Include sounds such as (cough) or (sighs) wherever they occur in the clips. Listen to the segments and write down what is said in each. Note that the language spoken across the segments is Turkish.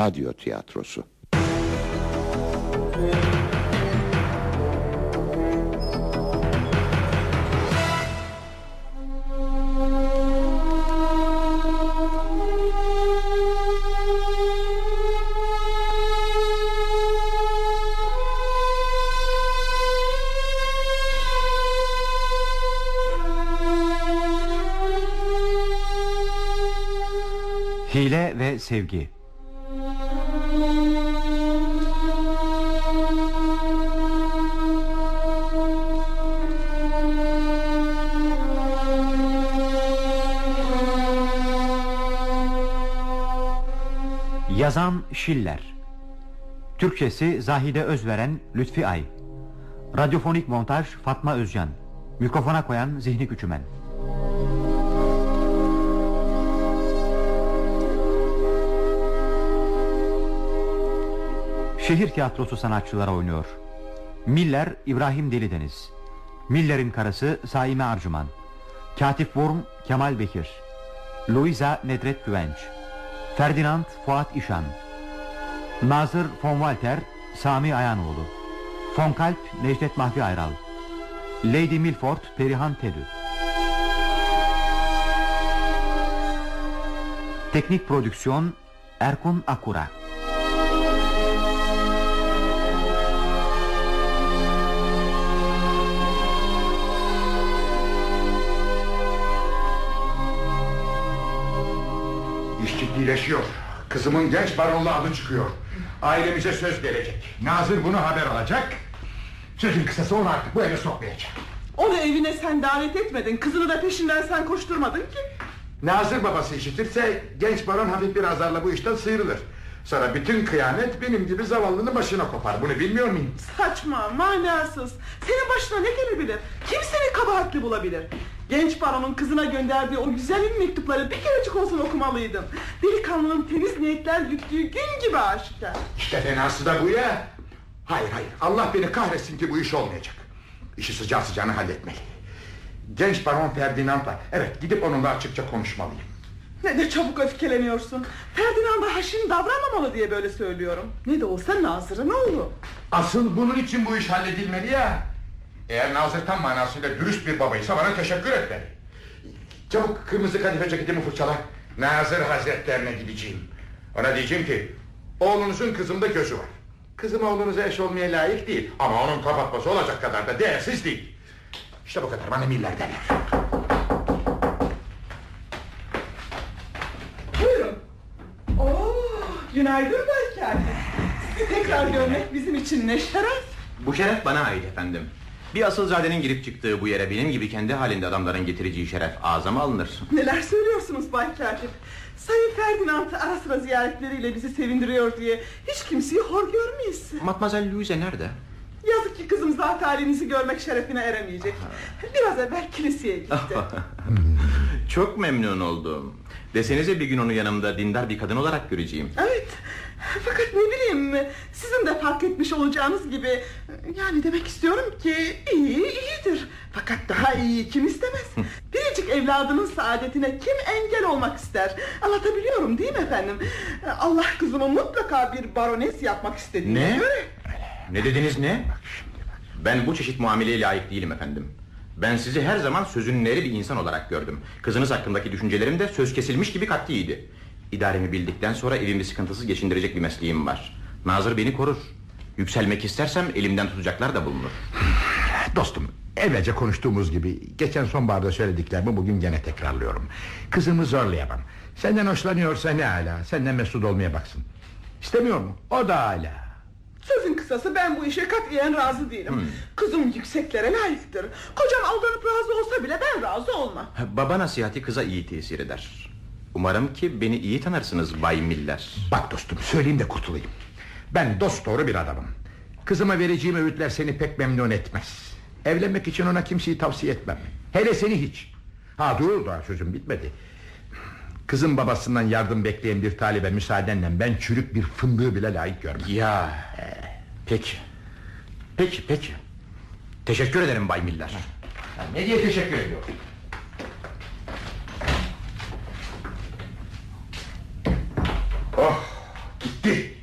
radyo tiyatrosu. Hile ve Sevgi Yazan Şiller Türkçesi Zahide Özveren Lütfi Ay. Radyofonik montaj Fatma Özcan. Mikrofona koyan Zihni Küçümen. Şehir tiyatrosu sanatçıları oynuyor. Miller İbrahim Delideniz. Miller'in karısı Saime Arcuman Katip Worm Kemal Bekir. Louisa Nedret Güvenç Ferdinand Fuat İşan. Nazır von Walter Sami Ayanoğlu. Von Kalp Necdet Mahfi Ayral. Lady Milford Perihan Tedü. Teknik prodüksiyon Erkun Akura ciddileşiyor. Kızımın genç baronla adı çıkıyor. Ailemize söz gelecek. Nazır bunu haber alacak. Sözün kısası onu artık bu eve sokmayacak. Onu evine sen davet etmedin. Kızını da peşinden sen koşturmadın ki. Nazır babası işitirse genç baron hafif bir azarla bu işten sıyrılır. Sonra bütün kıyamet benim gibi zavallının başına kopar. Bunu bilmiyor muyum? Saçma, manasız. Senin başına ne gelebilir? Kim seni kabahatli bulabilir? Genç baronun kızına gönderdiği o güzel mektupları bir kerecik olsun okumalıydın. Delikanlının temiz niyetler güttüğü gün gibi aşikar. İşte fenası da bu ya. Hayır hayır Allah beni kahretsin ki bu iş olmayacak. İşi sıcağı sıcağına halletmeli. Genç baron Ferdinand'la evet gidip onunla açıkça konuşmalıyım. Ne de çabuk öfkeleniyorsun. Ferdinand'a haşin davranmamalı diye böyle söylüyorum. Ne de olsa Nazır'ın oğlu. Asıl bunun için bu iş halledilmeli ya. Eğer Nazır tam manasıyla dürüst bir babaysa bana teşekkür etmeli. Çabuk kırmızı kadife ceketimi fırçala. Nazır hazretlerine gideceğim. Ona diyeceğim ki oğlunuzun kızımda gözü var. Kızım oğlunuza eş olmaya layık değil. Ama onun kapatması olacak kadar da değersiz değil. İşte bu kadar bana miller derler. Buyurun. Oo, günaydın Belki Sizi tekrar görmek bizim için ne şeref. Bu şeref bana ait efendim. Bir asılzadenin girip çıktığı bu yere benim gibi kendi halinde adamların getireceği şeref azama alınır. Neler söylüyorsunuz Bay Katip? Sayın Ferdinand ara sıra ziyaretleriyle bizi sevindiriyor diye hiç kimseyi hor görmeyiz. Matmazel Louise nerede? Yazık ki kızım zat halinizi görmek şerefine eremeyecek. Biraz evvel kiliseye gitti. (laughs) Çok memnun oldum. Desenize bir gün onu yanımda dindar bir kadın olarak göreceğim. evet. Fakat ne bileyim sizin de fark etmiş olacağınız gibi yani demek istiyorum ki iyi iyidir. Fakat daha iyi kim istemez? Biricik evladının saadetine kim engel olmak ister? Anlatabiliyorum değil mi efendim? Allah kızımı mutlaka bir barones yapmak istediğine Ne? göre. Ne dediniz ne? Ben bu çeşit muameleye layık değilim efendim. Ben sizi her zaman sözünün eri bir insan olarak gördüm. Kızınız hakkındaki düşüncelerim de söz kesilmiş gibi katliydi. İdaremi bildikten sonra evimi sıkıntısız geçindirecek bir mesleğim var. Nazır beni korur. Yükselmek istersem elimden tutacaklar da bulunur. (sighs) Dostum evvelce konuştuğumuz gibi geçen sonbaharda söylediklerimi bugün gene tekrarlıyorum. Kızımı zorlayamam. Senden hoşlanıyorsa ne hala senden mesut olmaya baksın. İstemiyor mu? O da hala. Sözün kısası ben bu işe katiyen razı değilim. Kızım yükseklere layıktır. Kocam aldanıp razı olsa bile ben razı olmam. Baba nasihati kıza iyi tesir eder. Umarım ki beni iyi tanırsınız Bay Miller. Bak dostum söyleyeyim de kurtulayım. Ben dost doğru bir adamım. Kızıma vereceğim öğütler seni pek memnun etmez. Evlenmek için ona kimseyi tavsiye etmem. Hele seni hiç. Ha dur daha sözüm bitmedi. Kızın babasından yardım bekleyen bir talibe müsaadenle ben çürük bir fındığı bile layık görmem. Ya peki. Peki peki. Teşekkür ederim Bay Miller. Ne diye teşekkür ediyorum. Oh gitti.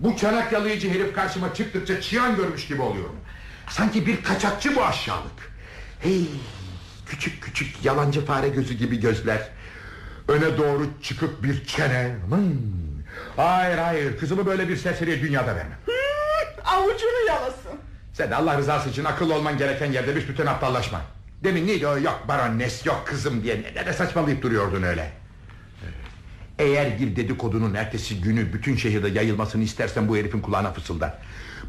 Bu çanak yalayıcı herif karşıma çıktıkça çıyan görmüş gibi oluyorum. Sanki bir kaçakçı bu aşağılık. Hey, küçük küçük yalancı fare gözü gibi gözler. Öne doğru çıkık bir çene. Hmm. Hayır hayır kızımı böyle bir serseriye dünyada vermem. Avucunu yalasın. Sen de Allah rızası için akıllı olman gereken yerde büsbütün aptallaşma. Demin neydi o yok baronnes yok kızım diye ne de saçmalayıp duruyordun öyle. Eğer bir dedikodunun ertesi günü bütün şehirde yayılmasını istersen bu herifin kulağına fısılda.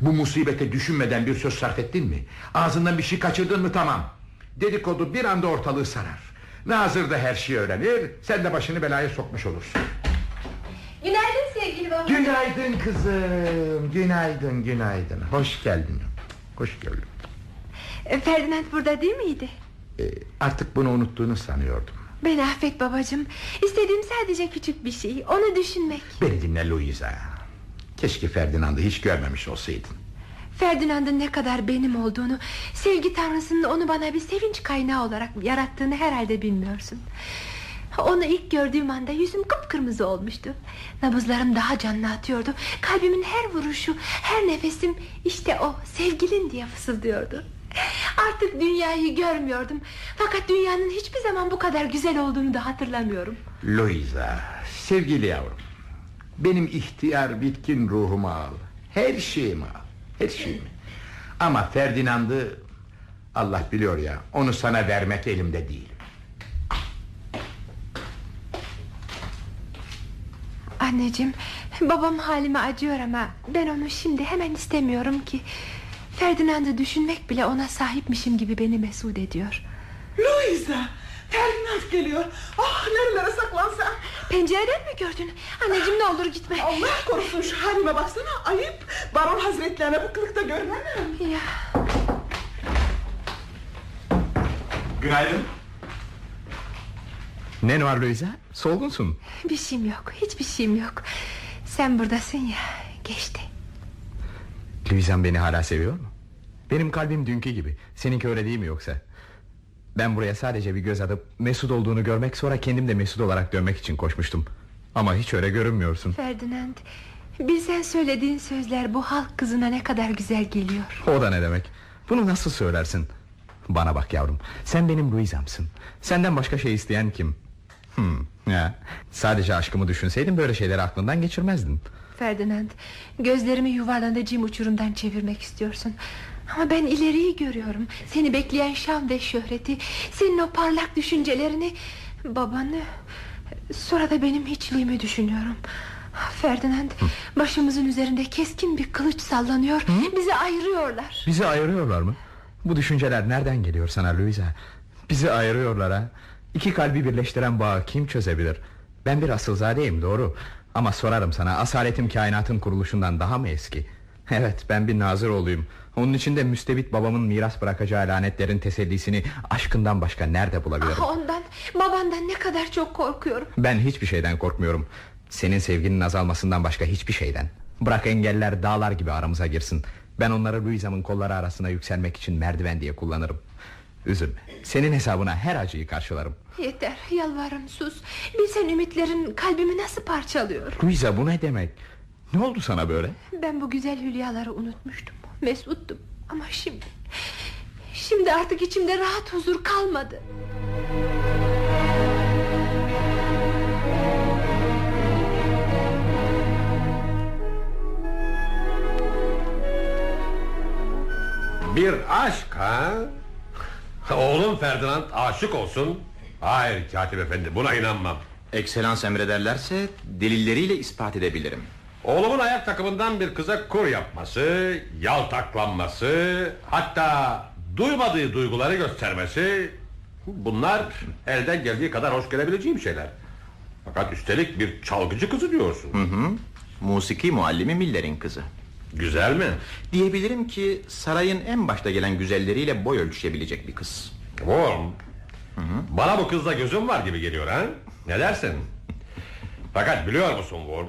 Bu musibete düşünmeden bir söz sarf ettin mi? Ağzından bir şey kaçırdın mı tamam. Dedikodu bir anda ortalığı sarar. Nazır da her şeyi öğrenir. Sen de başını belaya sokmuş olursun. Günaydın sevgili baba. Günaydın kızım. Günaydın günaydın. Hoş geldin. Hoş geldin. E, Ferdinand burada değil miydi? Ee, artık bunu unuttuğunu sanıyordum. Beni affet babacığım. İstediğim sadece küçük bir şey. Onu düşünmek. Beni dinle Louisa. Keşke Ferdinand'ı hiç görmemiş olsaydın. Ferdinand'ın ne kadar benim olduğunu, sevgi tanrısının onu bana bir sevinç kaynağı olarak yarattığını herhalde bilmiyorsun. Onu ilk gördüğüm anda yüzüm kıpkırmızı olmuştu. Nabızlarım daha canlı atıyordu. Kalbimin her vuruşu, her nefesim işte o sevgilin diye fısıldıyordu. Artık dünyayı görmüyordum. Fakat dünyanın hiçbir zaman bu kadar güzel olduğunu da hatırlamıyorum. Louisa, sevgili yavrum. Benim ihtiyar bitkin ruhumu al. Her şeyimi al. Her şeyimi. Ama Ferdinand'ı Allah biliyor ya onu sana vermek elimde değil. Anneciğim babam halime acıyor ama ben onu şimdi hemen istemiyorum ki Ferdinand'ı düşünmek bile ona sahipmişim gibi beni mesut ediyor Louisa. Ferdinand geliyor. Ah nerelere saklansam. Pencereden mi gördün? Anneciğim ne olur gitme Allah korusun şu halime baksana. Ayıp. Baron hazretlerine bu kılıkta görünemem. Ya Günaydın. Ne var Louisa? Solgunsun. bir şeyim yok hiçbir şeyim yok Sen buradasın ya geçti Louisa'm beni hala seviyor mu? Benim kalbim dünkü gibi. Seninki öyle değil mi yoksa? Ben buraya sadece bir göz atıp Mesut olduğunu görmek sonra kendim de Mesut olarak dönmek için koşmuştum. Ama hiç öyle görünmüyorsun. Ferdinand Bilsen söylediğin sözler bu halk kızına ne kadar güzel geliyor O da ne demek? Bunu nasıl söylersin? Bana bak yavrum. Sen benim Louisa'msın. Senden başka şey isteyen kim? Hmm, ya. Sadece aşkımı düşünseydin böyle şeyleri aklından geçirmezdin. Ferdinand Gözlerimi yuvarlanacağım uçurumdan çevirmek istiyorsun Ama ben ileriyi görüyorum Seni bekleyen şan ve şöhreti Senin o parlak düşüncelerini Babanı Sonra da benim hiçliğimi düşünüyorum Ferdinand Başımızın üzerinde keskin bir kılıç sallanıyor Bizi ayırıyorlar Bizi ayırıyorlar mı? Bu düşünceler nereden geliyor sana Louisa? Bizi ayırıyorlar ha. İki kalbi birleştiren bağı kim çözebilir? Ben bir asılzadeyim doğru. Ama sorarım sana asaletim kainatın kuruluşundan daha mı eski? Evet ben bir nazır olayım. Onun için de müstebit babamın miras bırakacağı lanetlerin tesellisini aşkından başka nerede bulabilirim? Ah, Ondan babandan ne kadar çok korkuyorum Ben hiçbir şeyden korkmuyorum. Senin sevginin azalmasından başka hiçbir şeyden. Bırak engeller dağlar gibi aramıza girsin. Ben onları Louisa'mın kolları arasına yükselmek için merdiven diye kullanırım. Üzülme. Senin hesabına her acıyı karşılarım. Yeter yalvarırım sus Bilsen ümitlerin kalbimi nasıl parçalıyor Louisa bu ne demek? Ne oldu sana böyle? Ben bu güzel hülyaları unutmuştum Mesuttum ama şimdi Şimdi artık içimde rahat huzur kalmadı Bir aşk ha? Oğlum Ferdinand aşık olsun. Hayır katip efendi buna inanmam. Ekselans emrederlerse delilleriyle ispat edebilirim. Oğlumun ayak takımından bir kıza kur yapması, yaltaklanması, hatta duymadığı duyguları göstermesi bunlar elden geldiği kadar hoş gelebileceğim şeyler. Fakat üstelik bir çalgıcı kızı diyorsun. Hı hı. Musiki muallimi Miller'in kızı. Güzel mi? Diyebilirim ki sarayın en başta gelen güzelleriyle boy ölçüşebilecek bir kız. Worm. Bana bu kızda gözüm var gibi geliyor ha? Ne dersin? Fakat biliyor musun Worm?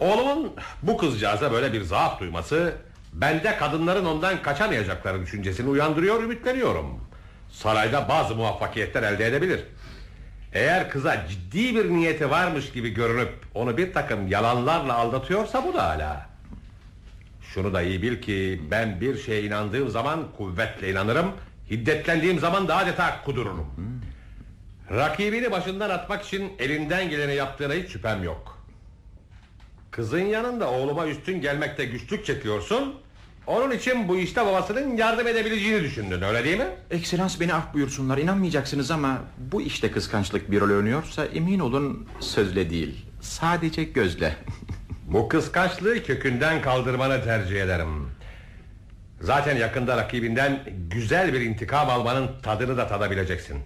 Oğlumun bu kızcağıza böyle bir zaaf duyması... ...bende kadınların ondan kaçamayacakları düşüncesini uyandırıyor, ümitleniyorum. Sarayda bazı muvaffakiyetler elde edebilir. Eğer kıza ciddi bir niyeti varmış gibi görünüp... ...onu bir takım yalanlarla aldatıyorsa bu da hala. Şunu da iyi bil ki ben bir şeye inandığım zaman kuvvetle inanırım. Hiddetlendiğim zaman da adeta kudururum. Rakibini başından atmak için elinden geleni yaptığına hiç şüphem yok. Kızın yanında oğluma üstün gelmekte güçlük çekiyorsun. Onun için bu işte babasının yardım edebileceğini düşündün öyle değil mi? Ekselans beni af buyursunlar inanmayacaksınız ama Bu işte kıskançlık bir rol oynuyorsa Emin olun sözle değil Sadece gözle Bu kıskançlığı kökünden kaldırmanı tercih ederim. Zaten yakında rakibinden güzel bir intikam almanın tadını da tadabileceksin.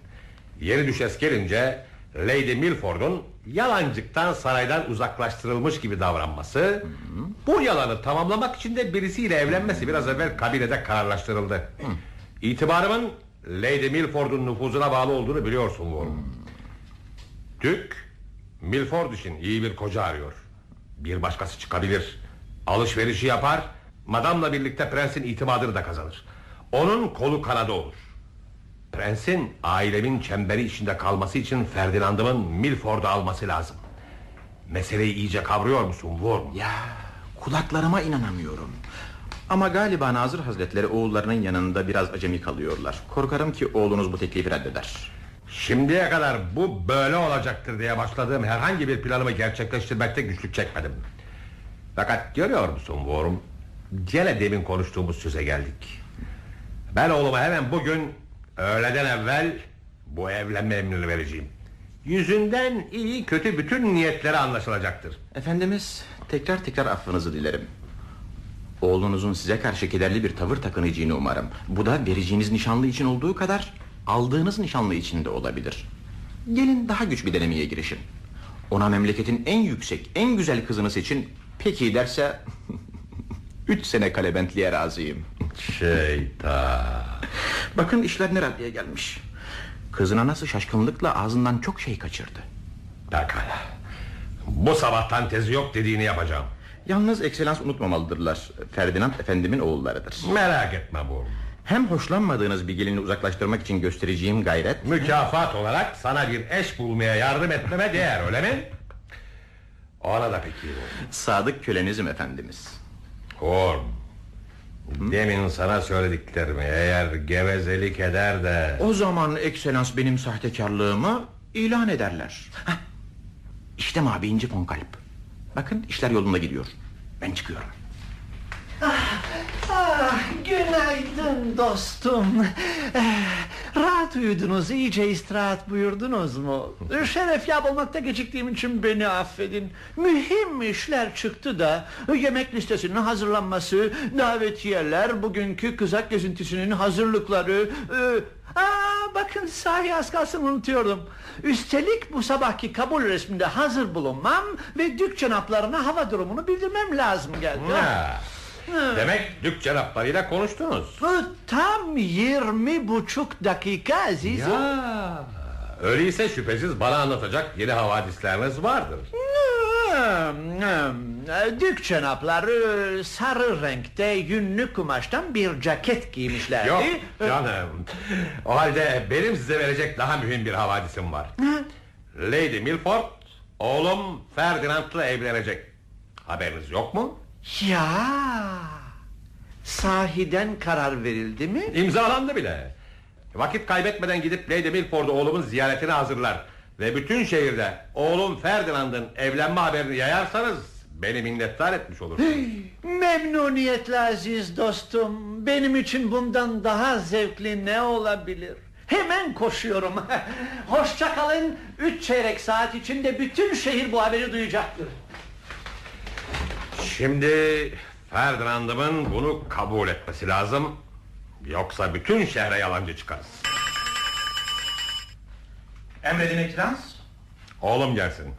Yeni düşes gelince Lady Milford'un yalancıktan saraydan uzaklaştırılmış gibi davranması... ...bu yalanı tamamlamak için de birisiyle evlenmesi biraz evvel kabinede kararlaştırıldı. İtibarımın Lady Milford'un nüfuzuna bağlı olduğunu biliyorsun Warren. Dük Milford için iyi bir koca arıyor. Bir başkası çıkabilir. Alışverişi yapar. Madamla birlikte prensin itimadını da kazanır. Onun kolu kanadı olur. Prensin ailemin çemberi içinde kalması için Ferdinand'ımın Milford'u alması lazım. Meseleyi iyice kavruyor musun Worm? Ya kulaklarıma inanamıyorum Ama galiba Nazır Hazretleri oğullarının yanında biraz acemi kalıyorlar Korkarım ki oğlunuz bu teklifi reddeder Şimdiye kadar bu böyle olacaktır diye başladığım herhangi bir planımı gerçekleştirmekte güçlük çekmedim. Fakat görüyor musun Worm? Gene demin konuştuğumuz söze geldik. Ben oğluma hemen bugün öğleden evvel bu evlenme emrini vereceğim. Yüzünden iyi kötü bütün niyetleri anlaşılacaktır. Efendimiz tekrar tekrar affınızı dilerim. Oğlunuzun size karşı kederli bir tavır takınacağını umarım. Bu da vereceğiniz nişanlı için olduğu kadar Aldığınız nişanlı için de olabilir. Gelin daha güç bir denemeye girişin. Ona memleketin en yüksek En güzel kızını seçin. Peki derse (laughs) Üç sene kalebentliğe razıyım Şeytan. Bakın işler ne raddeye gelmiş Kızına nasıl şaşkınlıkla ağzından çok şey kaçırdı Pekala. Bu sabahtan tezi yok dediğini yapacağım. Yalnız ekselans unutmamalıdırlar Ferdinand efendimin oğullarıdır Merak etme Worm. Hem hoşlanmadığınız bir gelini uzaklaştırmak için göstereceğim gayret Mükafat olarak sana bir eş bulmaya yardım etmeme değer öyle mi? Ona da peki Sadık kölenizim efendimiz Horn Demin sana söylediklerimi eğer gevezelik eder de O zaman ekselans benim sahtekarlığımı ilan ederler. Hah, İşte mabeyinci Fonkalp Bakın işler yolunda gidiyor. Ben çıkıyorum. Ah, günaydın dostum. Rahat uyudunuz, iyice istirahat buyurdunuz mu? (laughs) Şeref yapılmakta geciktiğim için beni affedin. Mühim işler çıktı da yemek listesinin hazırlanması, davetiyeler, bugünkü kızak gezintisinin hazırlıkları. e, aa, bakın sahi az kalsın unutuyordum. Üstelik bu sabahki kabul resminde hazır bulunmam ve dük cenaplarına hava durumunu bildirmem lazım geldi. Ha. Demek dük cenaplarıyla konuştunuz Bu tam yirmi buçuk dakika azizim. Ya Öyleyse şüphesiz bana anlatacak yeni havadisleriniz vardır. Dük cenapları sarı renkte yünlü kumaştan bir ceket giymişlerdi. Yok canım O halde benim size verecek daha mühim bir havadisim var Lady Milford Oğlum Ferdinand'la evlenecek Haberiniz yok mu? Ya sahiden karar verildi mi? İmzalandı bile Vakit kaybetmeden gidip Lady Milford'u oğlumun ziyaretine hazırlar Ve bütün şehirde oğlum Ferdinand'ın evlenme haberini yayarsanız Beni minnettar etmiş olursunuz Memnuniyetle aziz dostum. Benim için bundan daha zevkli ne olabilir? Hemen koşuyorum. (laughs) Hoşça kalın. Üç çeyrek saat içinde bütün şehir bu haberi duyacaktır. Şimdi Ferdinand'ımın bunu kabul etmesi lazım. Yoksa bütün şehre yalancı çıkarız. Emredin ekselans Oğlum gelsin.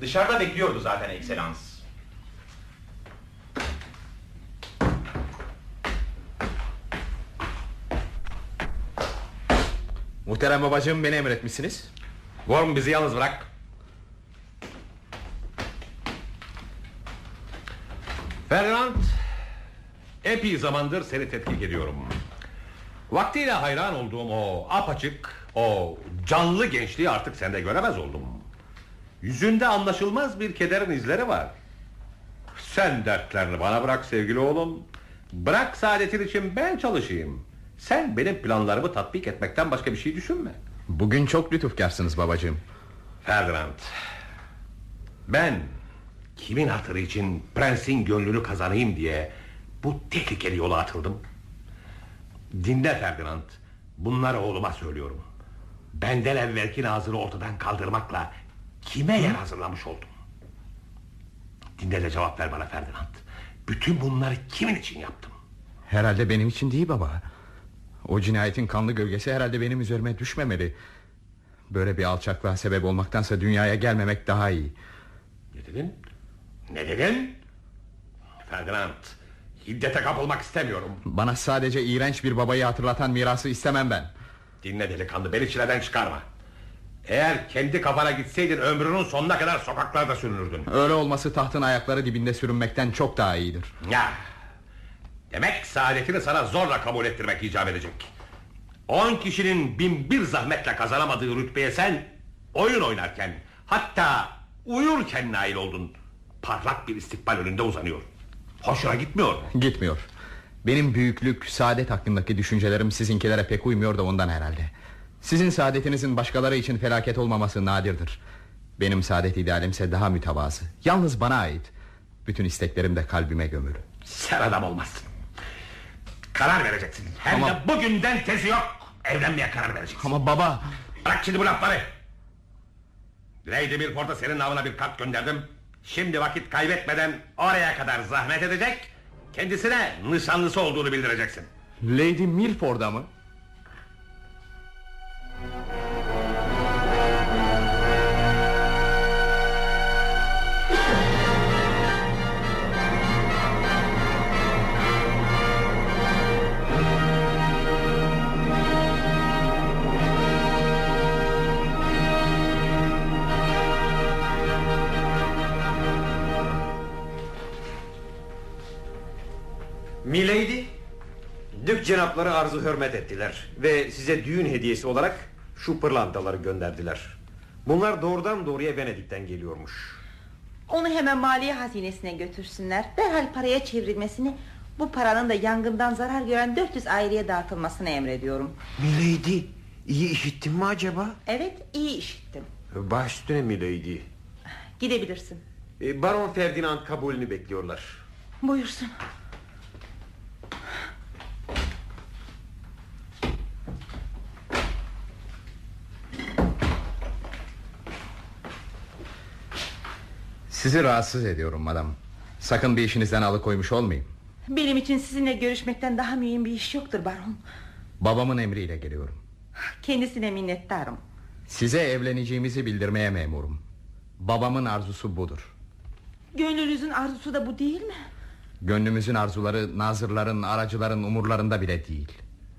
Dışarıda bekliyordu zaten ekselans Muhterem babacığım beni emretmişsiniz. Worm bizi yalnız bırak Ferdinand Epey zamandır seni tetkik ediyorum Vaktiyle hayran olduğum o apaçık O canlı gençliği artık sende göremez oldum Yüzünde anlaşılmaz bir kederin izleri var Sen dertlerini bana bırak sevgili oğlum Bırak saadetin için ben çalışayım. Sen benim planlarımı tatbik etmekten başka bir şey düşünme. Bugün çok lütufkarsınız babacığım. Ferdinand. Ben kimin hatırı için prensin gönlünü kazanayım diye bu tehlikeli yola atıldım. Dinle Ferdinand. Bunları oğluma söylüyorum. Benden evvelki nazırı ortadan kaldırmakla kime yer hazırlamış oldum? Dinle de cevap ver bana Ferdinand. Bütün bunları kimin için yaptım? Herhalde benim için değil baba. O cinayetin kanlı gölgesi herhalde benim üzerime düşmemeli. Böyle bir alçaklığa sebep olmaktansa dünyaya gelmemek daha iyi. Ne dedin? Ne dedin? Ferdinand, hiddete kapılmak istemiyorum. Bana sadece iğrenç bir babayı hatırlatan mirası istemem ben. Dinle delikanlı, beni çileden çıkarma. Eğer kendi kafana gitseydin ömrünün sonuna kadar sokaklarda sürünürdün. Öyle olması tahtın ayakları dibinde sürünmekten çok daha iyidir. Ya. Demek saadetini sana zorla kabul ettirmek icap edecek. On kişinin bin bir zahmetle kazanamadığı rütbeye sen oyun oynarken hatta uyurken nail oldun. Parlak bir istikbal önünde uzanıyor. Hoşuna gitmiyor mu? Gitmiyor. Benim büyüklük, saadet hakkındaki düşüncelerim sizinkilere pek uymuyor da ondan herhalde. Sizin saadetinizin başkaları için felaket olmaması nadirdir. Benim saadet idealimse daha mütevazı. Yalnız bana ait. Bütün isteklerim de kalbime gömülü. Sen adam olmazsın. Karar vereceksin. Hem Ama- de bugünden tezi yok. Evlenmeye karar vereceksin. Ama baba... Bırak şimdi bu lafları. Lady Milford'a senin namına bir kart gönderdim. Şimdi vakit kaybetmeden oraya kadar zahmet edecek. Kendisine nişanlısı olduğunu bildireceksin. Lady Milford'a mı? Milady, Dük cenapları arzu hürmet ettiler ve size düğün hediyesi olarak şu pırlantaları gönderdiler. Bunlar doğrudan doğruya Venedik'ten geliyormuş. Onu hemen maliye hazinesine götürsünler. Derhal paraya çevrilmesini, bu paranın da yangından zarar gören 400 aileye dağıtılmasını emrediyorum. Milady, iyi işittin mi acaba? Evet, iyi işittim. Baş üstüne Milady. Gidebilirsin. E, Baron Ferdinand kabulünü bekliyorlar. Buyursun. Sizi rahatsız ediyorum madam. Sakın bir işinizden alıkoymuş olmayayım. Benim için sizinle görüşmekten daha mühim bir iş yoktur baron. Babamın emriyle geliyorum. Kendisine minnettarım. Size evleneceğimizi bildirmeye memurum. Babamın arzusu budur. Gönlünüzün arzusu da bu değil mi? Gönlümüzün arzuları nazırların, aracıların umurlarında bile değil.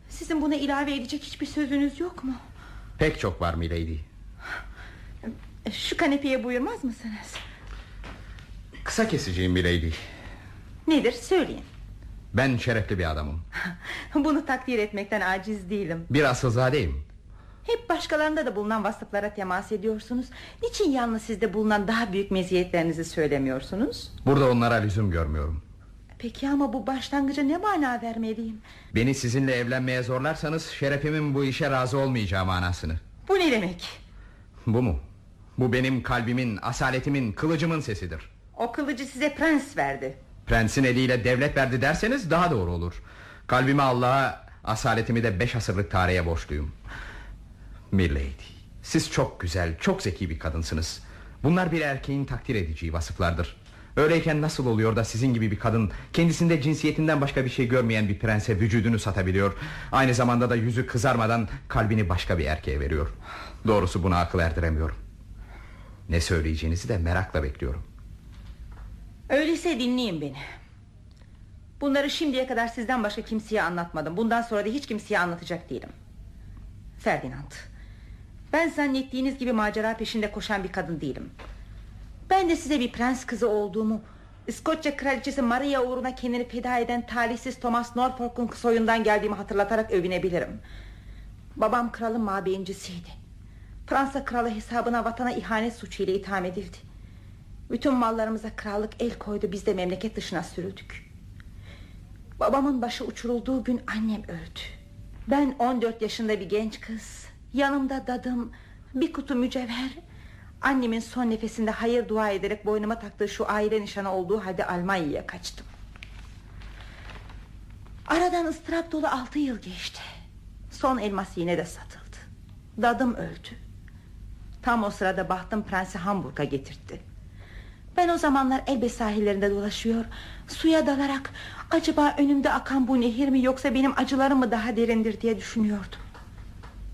Sizin buna ilave edecek hiçbir sözünüz yok mu? Pek çok var milady. Şu kanepeye buyurmaz mısınız? Kısa keseceğim milady. Nedir söyleyin. Ben şerefli bir adamım. (laughs) Bunu takdir etmekten aciz değilim. Bir asılzadeyim. Hep başkalarında da bulunan vasıflara temas ediyorsunuz. Niçin yalnız sizde bulunan daha büyük meziyetlerinizi söylemiyorsunuz? Burada onlara lüzum görmüyorum. Peki ama bu başlangıca ne mana vermeliyim? Beni sizinle evlenmeye zorlarsanız şerefimin bu işe razı olmayacağı manasını. Bu ne demek? Bu mu? Bu benim kalbimin, asaletimin, kılıcımın sesidir. O kılıcı size prens verdi. Prensin eliyle devlet verdi derseniz daha doğru olur. Kalbimi Allah'a, asaletimi de beş asırlık tarihe borçluyum. Milady, siz çok güzel, çok zeki bir kadınsınız. Bunlar bir erkeğin takdir edeceği vasıflardır. Öyleyken nasıl oluyor da sizin gibi bir kadın kendisinde cinsiyetinden başka bir şey görmeyen bir prense vücudunu satabiliyor. Aynı zamanda da yüzü kızarmadan kalbini başka bir erkeğe veriyor. Doğrusu buna akıl erdiremiyorum. Ne söyleyeceğinizi de merakla bekliyorum. Öyleyse dinleyin beni. Bunları şimdiye kadar sizden başka kimseye anlatmadım. Bundan sonra da hiç kimseye anlatacak değilim. Ferdinand. Ben zannettiğiniz gibi macera peşinde koşan bir kadın değilim. Ben de size bir prens kızı olduğumu... İskoçya kraliçesi Maria uğruna kendini feda eden talihsiz Thomas Norfolk'un soyundan geldiğimi hatırlatarak övünebilirim. Babam kralın mabeyincisiydi. Fransa kralı hesabına vatana ihanet suçuyla itham edildi. Bütün mallarımıza krallık el koydu biz de memleket dışına sürüldük. Babamın başı uçurulduğu gün annem öldü. Ben 14 yaşında bir genç kız. Yanımda dadım, bir kutu mücevher. Annemin son nefesinde hayır dua ederek boynuma taktığı şu aile nişanı olduğu halde Almanya'ya kaçtım. Aradan ıstırap dolu altı yıl geçti. Son elmas yine de satıldı. Dadım öldü. Tam o sırada bahtım prensi Hamburg'a getirtti. Ben o zamanlar Elbe sahillerinde dolaşıyor Suya dalarak Acaba önümde akan bu nehir mi Yoksa benim acılarım mı daha derindir diye düşünüyordum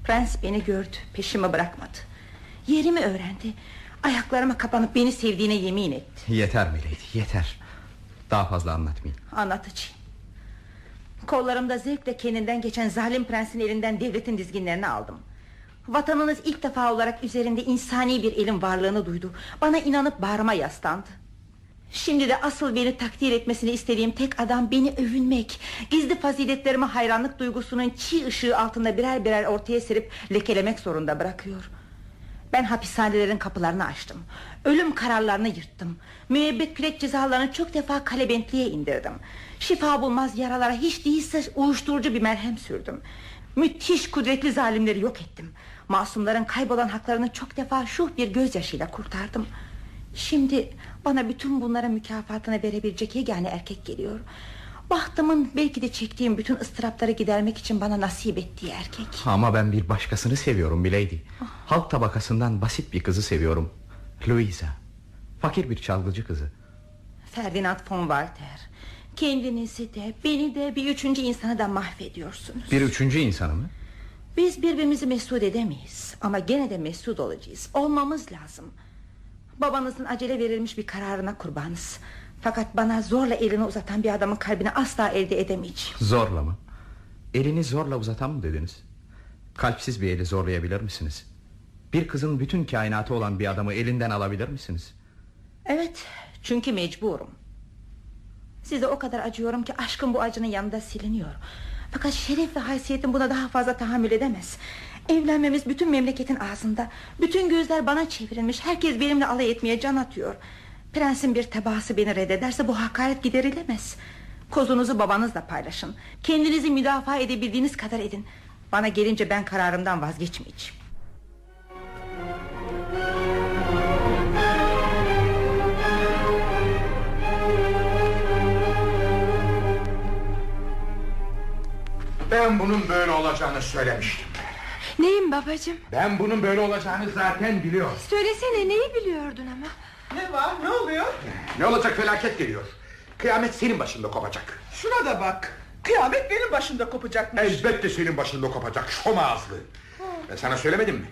Prens beni gördü Peşimi bırakmadı Yerimi öğrendi. Ayaklarıma kapanıp beni sevdiğine yemin etti. Yeter Milady yeter. Daha fazla anlatmayın Anlatacağım. Kollarımda zevkle kendinden geçen zalim prensin elinden devletin dizginlerini aldım. Vatanınız ilk defa olarak üzerinde insani bir elin varlığını duydu. Bana inanıp bağrıma yaslandı. Şimdi de asıl beni takdir etmesini istediğim tek adam beni övünmek. Gizli faziletlerime hayranlık duygusunun çiğ ışığı altında birer birer ortaya serip lekelemek zorunda bırakıyor Ben hapishanelerin kapılarını açtım. Ölüm kararlarını yırttım. Müebbet kürek cezalarını çok defa kalebentliğe indirdim. Şifa bulmaz yaralara hiç değilse uyuşturucu bir merhem sürdüm. Müthiş kudretli zalimleri yok ettim. Masumların kaybolan haklarını çok defa şuh bir gözyaşıyla kurtardım. Şimdi bana bütün bunlara mükafatını verebilecek yegane erkek geliyor Bahtımın belki de çektiğim bütün ıstırapları gidermek için bana nasip ettiği erkek. Ama ben bir başkasını seviyorum Milady. Halk tabakasından basit bir kızı seviyorum. Louisa. Fakir bir çalgıcı kızı. Ferdinand von Walter. Kendinizi de beni de bir üçüncü insanı da mahvediyorsunuz. Bir üçüncü insanı mı? Biz birbirimizi mesut edemeyiz. Ama gene de mesut olacağız. Olmamız lazım. Babanızın acele verilmiş bir kararına kurbanız Fakat bana zorla elini uzatan bir adamın kalbini asla elde edemeyeceğim Zorla mı? Elini zorla uzatan mı dediniz? Kalpsiz bir eli zorlayabilir misiniz? Bir kızın bütün kainatı olan bir adamı elinden alabilir misiniz? Evet çünkü mecburum Size o kadar acıyorum ki aşkım bu acının yanında siliniyor Fakat şeref ve haysiyetim buna daha fazla tahammül edemez Evlenmemiz bütün memleketin ağzında Bütün gözler bana çevrilmiş Herkes benimle alay etmeye can atıyor Prensin bir tebaası beni reddederse bu hakaret giderilemez Kozunuzu babanızla paylaşın Kendinizi müdafaa edebildiğiniz kadar edin Bana gelince ben kararımdan vazgeçmeyeceğim Ben bunun böyle olacağını söylemiştim. Neyim babacığım? Ben bunun böyle olacağını zaten biliyorum. Söylesene neyi biliyordun ama? Ne var ne oluyor? Ne olacak felaket geliyor. Kıyamet senin başında kopacak. Şuna da bak. Kıyamet benim başımda kopacakmış. Elbette senin başında kopacak şom ağızlı. Ben sana söylemedim mi?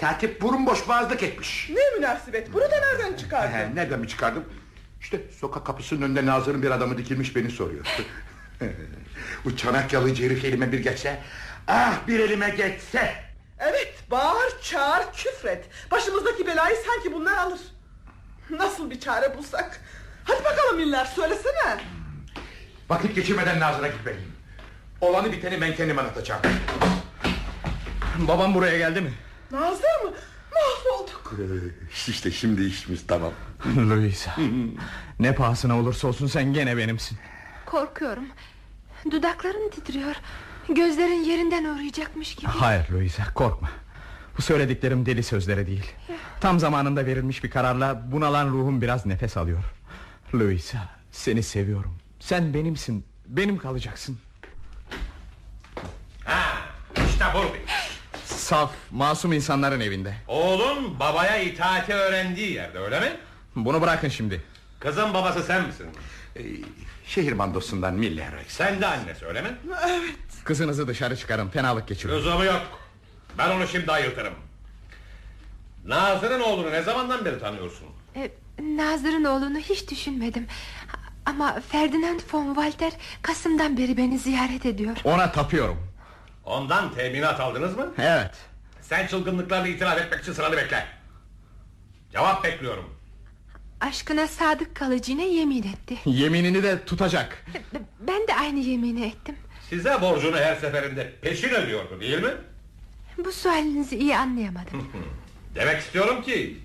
Katip burun boş boğazlık etmiş. Ne münasebet bunu da nereden çıkardın? Nereden mi çıkardım? İşte sokak kapısının önünde Nazır'ın bir adamı dikilmiş beni soruyor. (laughs) Bu Çanakkyalı herif elime bir geçse... Ah bir elime geçse... Evet bağır çağır küfret. Başımızdaki belayı sanki bunlar alır. Nasıl bir çare bulsak? Hadi bakalım Miller söylesene. Vakit geçirmeden Nazır'a gitmeliyim. Olanı biteni ben kendim anlatacağım. Babam buraya geldi mi? Nazır mı? Mahvolduk. işte şimdi işimiz tamam. (laughs) Louisa Ne pahasına olursa olsun sen gene benimsin Korkuyorum Dudakların titriyor Gözlerin yerinden uğrayacakmış gibi Hayır Louisa korkma Bu söylediklerim deli sözleri değil Tam zamanında verilmiş bir kararla Bunalan ruhum biraz nefes alıyor Louisa seni seviyorum Sen benimsin benim kalacaksın Ha, işte buradayım. Saf masum insanların evinde Oğlun babaya itaati öğrendiği yerde öyle mi? Bunu bırakın şimdi Kızın babası sen misin? Ee, şehir mandosundan Miller. Sen de annesi öyle mi? Kızınızı dışarı çıkarın fenalık geçiriyor Lüzumu yok. Ben onu şimdi ayıltırım. Nazır'ın oğlunu ne zamandan beri tanıyorsun? Ee, Nazır'ın oğlunu hiç düşünmedim Ama Ferdinand von Walter Kasım'dan beri beni ziyaret ediyor Ona tapıyorum Ondan teminat aldınız mı? Evet Sen çılgınlıklarla itiraf etmek için sıranı bekle. Cevap bekliyorum. Aşkına sadık kalacağına yemin etti Yeminini de tutacak Ben de aynı yemini ettim Size borcunu her seferinde peşin ödüyordu değil mi? Bu sualinizi iyi anlayamadım (laughs) Demek istiyorum ki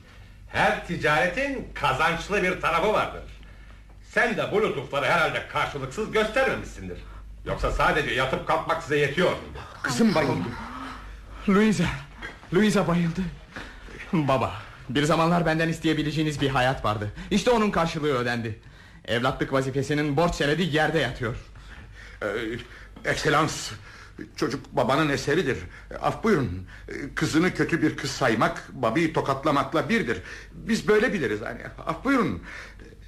her ticaretin kazançlı bir tarafı vardır. Sen de bu lütufları herhalde karşılıksız göstermemişsindir. Yoksa sadece yatıp kalkmak size yetiyor? Kızım bayıldı. Louisa Louisa bayıldı Baba bir zamanlar benden isteyebileceğiniz bir hayat vardı İşte onun karşılığı ödendi Evlatlık vazifesinin borç senedi yerde yatıyor Ee, Ekselans Çocuk babanın eseridir. Af buyurun. Kızını kötü bir kız saymak Babayı tokatlamakla birdir. Biz böyle biliriz hani Af buyurun.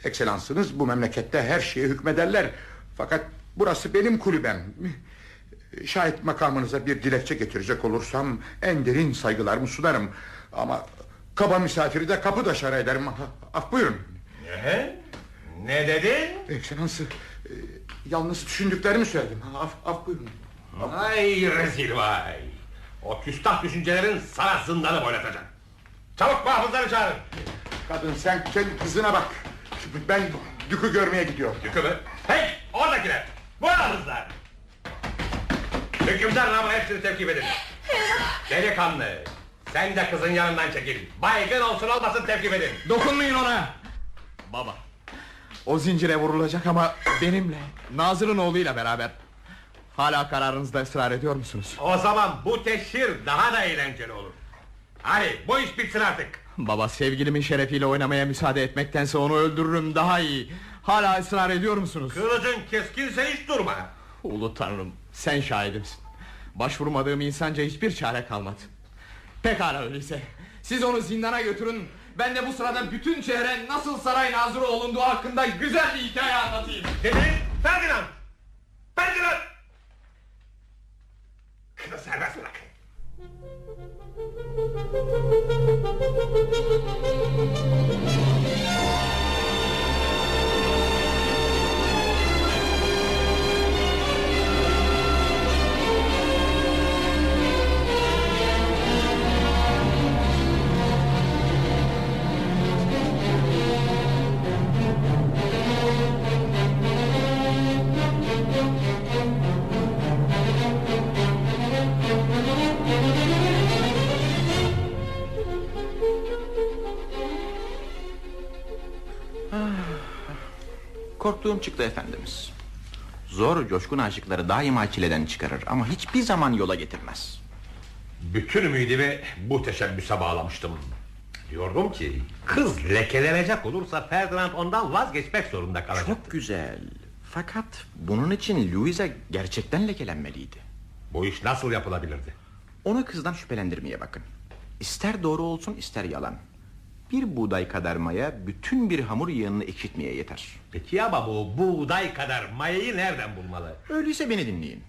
Ekselansınız bu memlekette her şeye hükmederler. Fakat burası benim kulübem. Şayet makamınıza bir dilekçe getirecek olursam En derin saygılarımı sunarım. Ama kaba misafiri de kapı dışarı ederim. Af buyurun. Ne? Ne dedin? Ekselansı Yalnız düşündüklerimi söyledim. Af, af buyurun Vay rezil vay. O küstah düşüncelerin sana zindanı boylatacak. Çabuk muhafızları çağırın. Kadın sen kendi kızına bak Ben Dük'ü görmeye gidiyorum Yükü mü? Hey oradakiler. Bu muhafızlar. Hükümdar namına hepsini tevkif edin. Delikanlı. Sen de kızın yanından çekil. Baygın olsun olmasın tevkif edin. Dokunmayın ona Baba O zincire vurulacak ama benimle Nazır'ın oğluyla beraber Hala kararınızda ısrar ediyor musunuz? O zaman bu teşhir daha da eğlenceli olur. Hadi bu iş bitsin artık. Baba sevgilimin şerefiyle oynamaya müsaade etmektense onu öldürürüm daha iyi Hala ısrar ediyor musunuz? Kılıcın keskinse hiç durma. Ulu tanrım sen şahidimsin Başvurmadığım insanca hiçbir çare kalmadı Pekala öyleyse Siz onu zindana götürün Ben de bu sırada bütün şehre nasıl saray nazırı olunduğu hakkında güzel bir hikaye anlatayım Dedin Ferdinand. Ferdinand. Kızı serbest bırak. Korktuğum çıktı efendimiz. Zor coşkun aşıkları daima çileden çıkarır ama hiçbir zaman yola getirmez. Bütün ümidimi bu teşebbüse bağlamıştım. Diyordum ki kız lekelenecek olursa Ferdinand ondan vazgeçmek zorunda kalacak. Çok güzel. Fakat bunun için Louisa gerçekten lekelenmeliydi. Bu iş nasıl yapılabilirdi? Onu kızdan şüphelendirmeye bakın. İster doğru olsun ister yalan. Bir buğday kadar maya bütün bir hamur yığınını ekşitmeye yeter. Peki ama bu buğday kadar mayayı nereden bulmalı? Öyleyse beni dinleyin.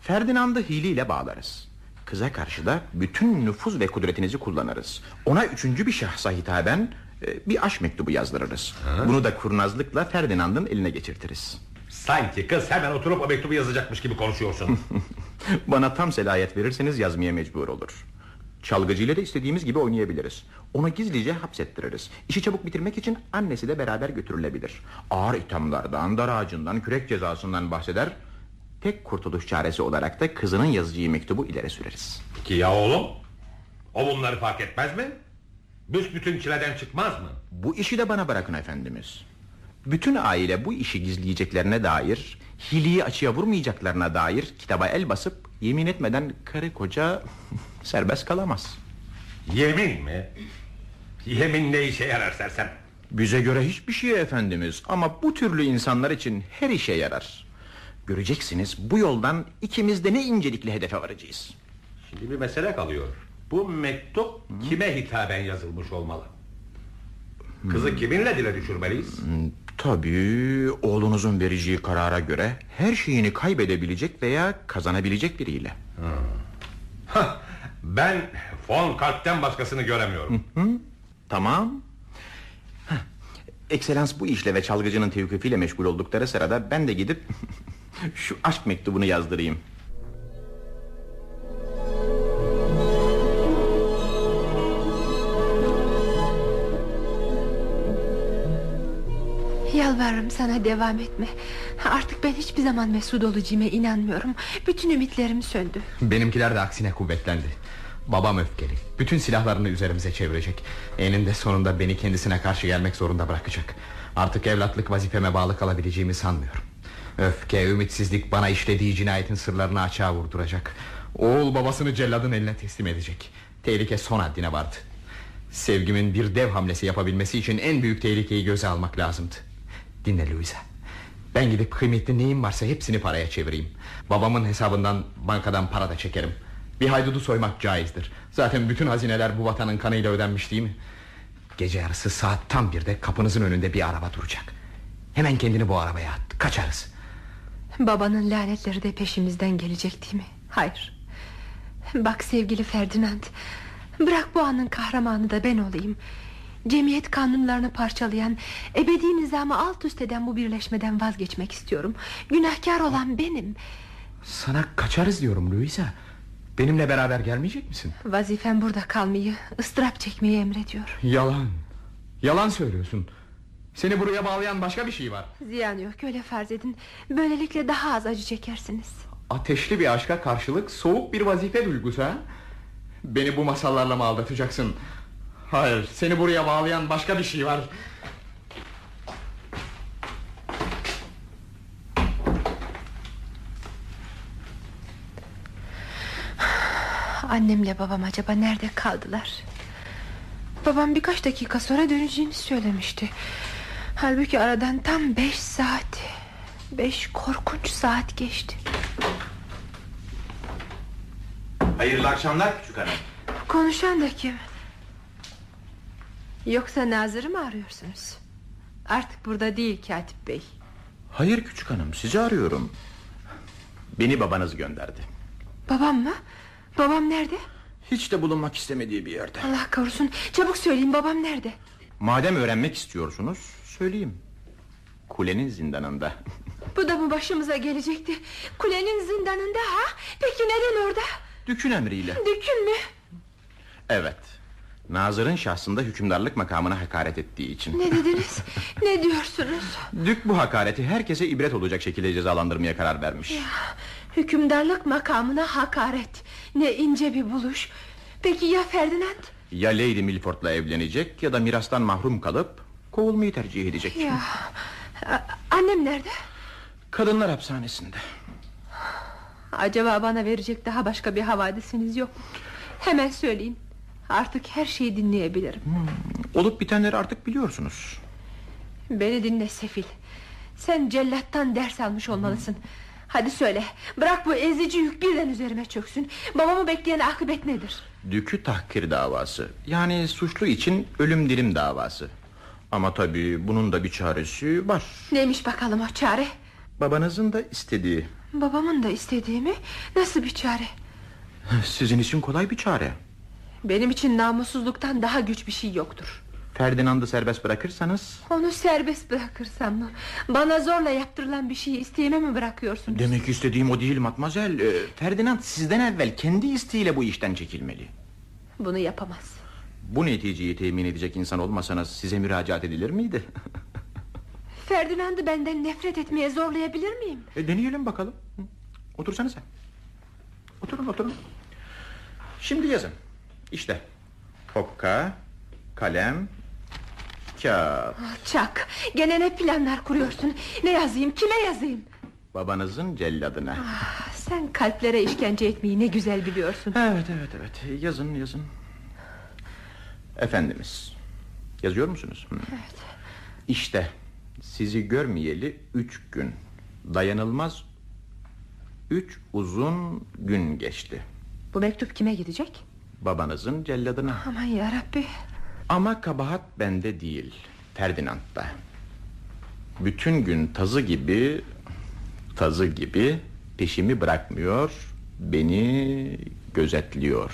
Ferdinand'ı hileyle bağlarız. Kıza karşı da bütün nüfuz ve kudretinizi kullanırız. Ona üçüncü bir şahsa hitaben e, bir aşk mektubu yazdırırız. Bunu da kurnazlıkla Ferdinand'ın eline geçirtiriz. Sanki kız hemen oturup o mektubu yazacakmış gibi konuşuyorsun. (laughs) Bana tam selayet verirseniz yazmaya mecbur olur. Çalgıcıyla da istediğimiz gibi oynayabiliriz. Onu gizlice hapsettiririz. İşi çabuk bitirmek için annesi de beraber götürülebilir. Ağır ithamlardan, dar ağacından, kürek cezasından bahseder. Tek kurtuluş çaresi olarak da kızının yazacağı mektubu ileri süreriz. Peki ya oğlum? O bunları fark etmez mi? Büsbütün çileden çıkmaz mı? Bu işi de bana bırakın efendimiz. Bütün aile bu işi gizleyeceklerine dair, hiliyi açığa vurmayacaklarına dair kitaba el basıp yemin etmeden karı koca (laughs) serbest kalamaz. Yemin mi? Yemin ne işe yarar sersem? Bize göre hiçbir şey efendimiz ama bu türlü insanlar için her işe yarar. Göreceksiniz bu yoldan ikimiz de ne incelikli hedefe varacağız. Şimdi bir mesele kalıyor. Bu mektup kime hitaben yazılmış olmalı? Kızı kiminle dile düşürmeliyiz? Tabii oğlunuzun vereceği karara göre her şeyini kaybedebilecek veya kazanabilecek biriyle. Hah, ben von Kalp'ten başkasını göremiyorum. Tamam. Heh, Ekselans bu işle ve çalgıcının tevkifiyle meşgul oldukları sırada ben de gidip (laughs) şu aşk mektubunu yazdırayım. Yalvarırım sana devam etme Artık ben hiçbir zaman mesut olacağıma inanmıyorum Bütün ümitlerim söndü Benimkiler de aksine kuvvetlendi Babam öfkeli. Bütün silahlarını üzerimize çevirecek. Eninde sonunda beni kendisine karşı gelmek zorunda bırakacak. Artık evlatlık vazifeme bağlı kalabileceğimi sanmıyorum. Öfke, ümitsizlik bana işlediği cinayetin sırlarını açığa vurduracak. Oğul babasını celladın eline teslim edecek. Tehlike son haddine vardı. Sevgimin bir dev hamlesi yapabilmesi için en büyük tehlikeyi göze almak lazımdı. Dinle Louisa. Ben gidip kıymetli neyim varsa hepsini paraya çevireyim. Babamın hesabından bankadan para da çekerim Bir haydudu soymak caizdir. Zaten bütün hazineler bu vatanın kanıyla ödenmiş değil mi? Gece yarısı saat tam birde kapınızın önünde bir araba duracak. Hemen kendini bu arabaya at Kaçarız. Babanın lanetleri de peşimizden gelecek değil mi? Hayır. Bak sevgili Ferdinand Bırak bu anın kahramanı da ben olayım. Cemiyet kanunlarını parçalayan Ebedi nizamı alt üst eden bu birleşmeden vazgeçmek istiyorum. Günahkar olan benim. Sana kaçarız diyorum Louisa Benimle beraber gelmeyecek misin? Vazifem burada kalmayı ıstırap çekmeyi emrediyor. Yalan. Yalan söylüyorsun. Seni buraya bağlayan başka bir şey var. Ziyan yok öyle farz edin. Böylelikle daha az acı çekersiniz. Ateşli bir aşka karşılık soğuk bir vazife duygusu ha? Beni bu masallarla mı aldatacaksın? Hayır seni buraya bağlayan başka bir şey var Annemle babam acaba nerede kaldılar? Babam birkaç dakika sonra döneceğini söylemişti. Halbuki aradan tam beş saat Beş korkunç saat geçti. Hayırlı akşamlar küçük hanım. Konuşan da kim? Yoksa Nazır'ı mı arıyorsunuz? Artık burada değil Katip Bey. Hayır küçük hanım sizi arıyorum. Beni babanız gönderdi. Babam mı Babam nerede? Hiç de bulunmak istemediği bir yerde. Allah korusun. Çabuk söyleyin babam nerede? Madem öğrenmek istiyorsunuz söyleyeyim. Kulenin zindanında. (laughs) Bu da mı başımıza gelecekti? Kulenin zindanında ha? Peki neden orada? Dükün emriyle. Dükün mü? Evet. Nazır'ın şahsında hükümdarlık makamına hakaret ettiği için. Ne dediniz? (laughs) Ne diyorsunuz? Dük bu hakareti herkese ibret olacak şekilde cezalandırmaya karar vermiş. Ya, Hükümdarlık makamına hakaret. Ne ince bir buluş. Peki ya Ferdinand? Ya Lady Milford'la evlenecek ya da mirastan mahrum kalıp kovulmayı tercih edecek Ya. Annem nerede? Kadınlar hapishanesinde. Acaba bana verecek daha başka bir havadisiniz yok mu? Hemen söyleyin Artık her şeyi dinleyebilirim. Olup bitenleri artık biliyorsunuz. Beni dinle Sefil. Sen cellattan ders almış olmalısın Hadi söyle Bırak bu ezici yük birden üzerime çöksün. Babamı bekleyen akıbet nedir? Dükü tahkir davası Yani suçlu için ölüm dilim davası. Ama tabii bunun da bir çaresi var. Neymiş bakalım o çare? Babanızın da istediği. Babamın da istediği mi? Nasıl bir çare? Sizin için kolay bir çare. Benim için namussuzluktan daha güç bir şey yoktur Ferdinand'ı serbest bırakırsanız? Onu serbest bırakırsam mı? Bana zorla yaptırılan bir şeyi isteyeme mi bırakıyorsunuz? Demek istediğim o değil matmazel. Ee, Ferdinand sizden evvel kendi isteğiyle bu işten çekilmeli. Bunu yapamaz. Bu neticeyi temin edecek insan olmasanız Size müracaat edilir miydi? (laughs) Ferdinand'ı benden nefret etmeye zorlayabilir miyim? E, deneyelim bakalım. Hı. Otursanıza Oturun oturun. Şimdi yazın. İşte. Hokka Kalem Kağıt Ah, Çak gene ne planlar kuruyorsun? Ne yazayım kime yazayım? Babanızın celladına. Ah, Sen kalplere işkence etmeyi ne güzel biliyorsun. Evet evet evet. Yazın yazın. Efendimiz Yazıyor musunuz? Evet. İşte sizi görmeyeli üç gün. Dayanılmaz Üç uzun gün geçti. Bu mektup kime gidecek? Babanızın celladına. Aman yarabbi Ama kabahat bende değil Ferdinand'da Bütün gün tazı gibi Tazı gibi Peşimi bırakmıyor Beni gözetliyor.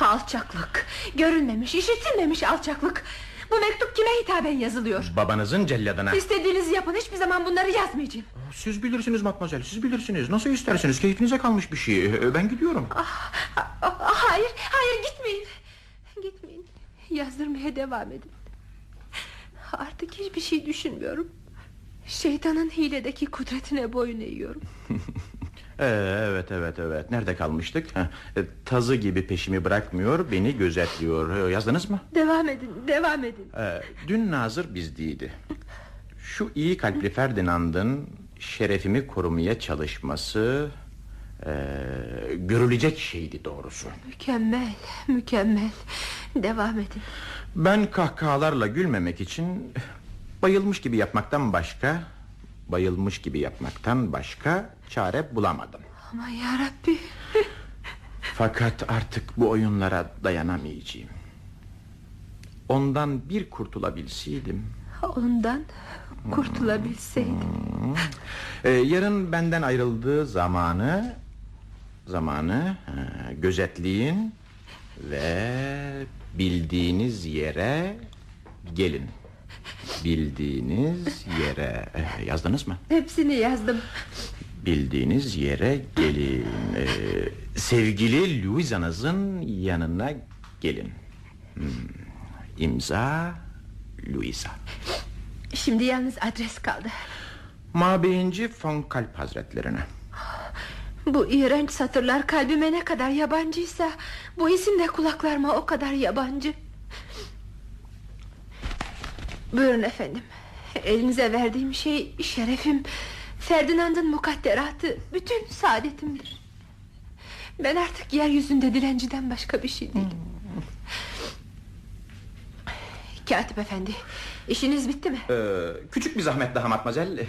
Alçaklık. Görülmemiş işitilmemiş alçaklık. Bu mektup kime hitaben yazılıyor? Babanızın celladına. İstediğinizi yapın hiçbir zaman bunları yazmayacağım. Siz bilirsiniz matmazel siz bilirsiniz. Nasıl isterseniz keyfinize kalmış bir şey. Ben gidiyorum. Ah, ah, Hayır hayır Gitmeyin Yazdırmaya devam edin. Artık hiçbir şey düşünmüyorum. Şeytanın hiledeki kudretine boyun eğiyorum. (laughs) Ee, evet evet evet. Nerede kalmıştık? E, Tazı gibi peşimi bırakmıyor Beni gözetliyor. Ee, Yazdınız mı? Devam edin devam edin. Ee, Dün Nazır bizdeydi Şu iyi kalpli Ferdinand'ın Şerefimi korumaya çalışması e, Görülecek şeydi doğrusu. Mükemmel mükemmel. Devam edin. Ben kahkahalarla gülmemek için Bayılmış gibi yapmaktan başka Bayılmış gibi yapmaktan başka Çare bulamadım. Ama yarabbi. (laughs) Fakat artık bu oyunlara dayanamayacağım. Ondan bir kurtulabilseydim. Ondan kurtulabilseydim. Ee, yarın benden ayrıldığı zamanı zamanı e, gözetleyin ve bildiğiniz yere gelin. Bildiğiniz yere e, yazdınız mı? Hepsini yazdım Bildiğiniz yere gelin. Ee, sevgili Louisa'nızın yanına gelin. Hmm, İmza Louisa. Şimdi yalnız adres kaldı Mabeyinci von Kalp Hazretlerine. Bu iğrenç satırlar kalbime ne kadar yabancıysa Bu isim de kulaklarıma o kadar yabancı. Buyurun efendim. Elinize verdiğim şey şerefim. Ferdinand'ın mukadderatı Bütün saadetimdir. Ben artık yeryüzünde dilenciden başka bir şey değilim. Katip efendi İşiniz bitti mi? Ee, küçük bir zahmet daha matmazel.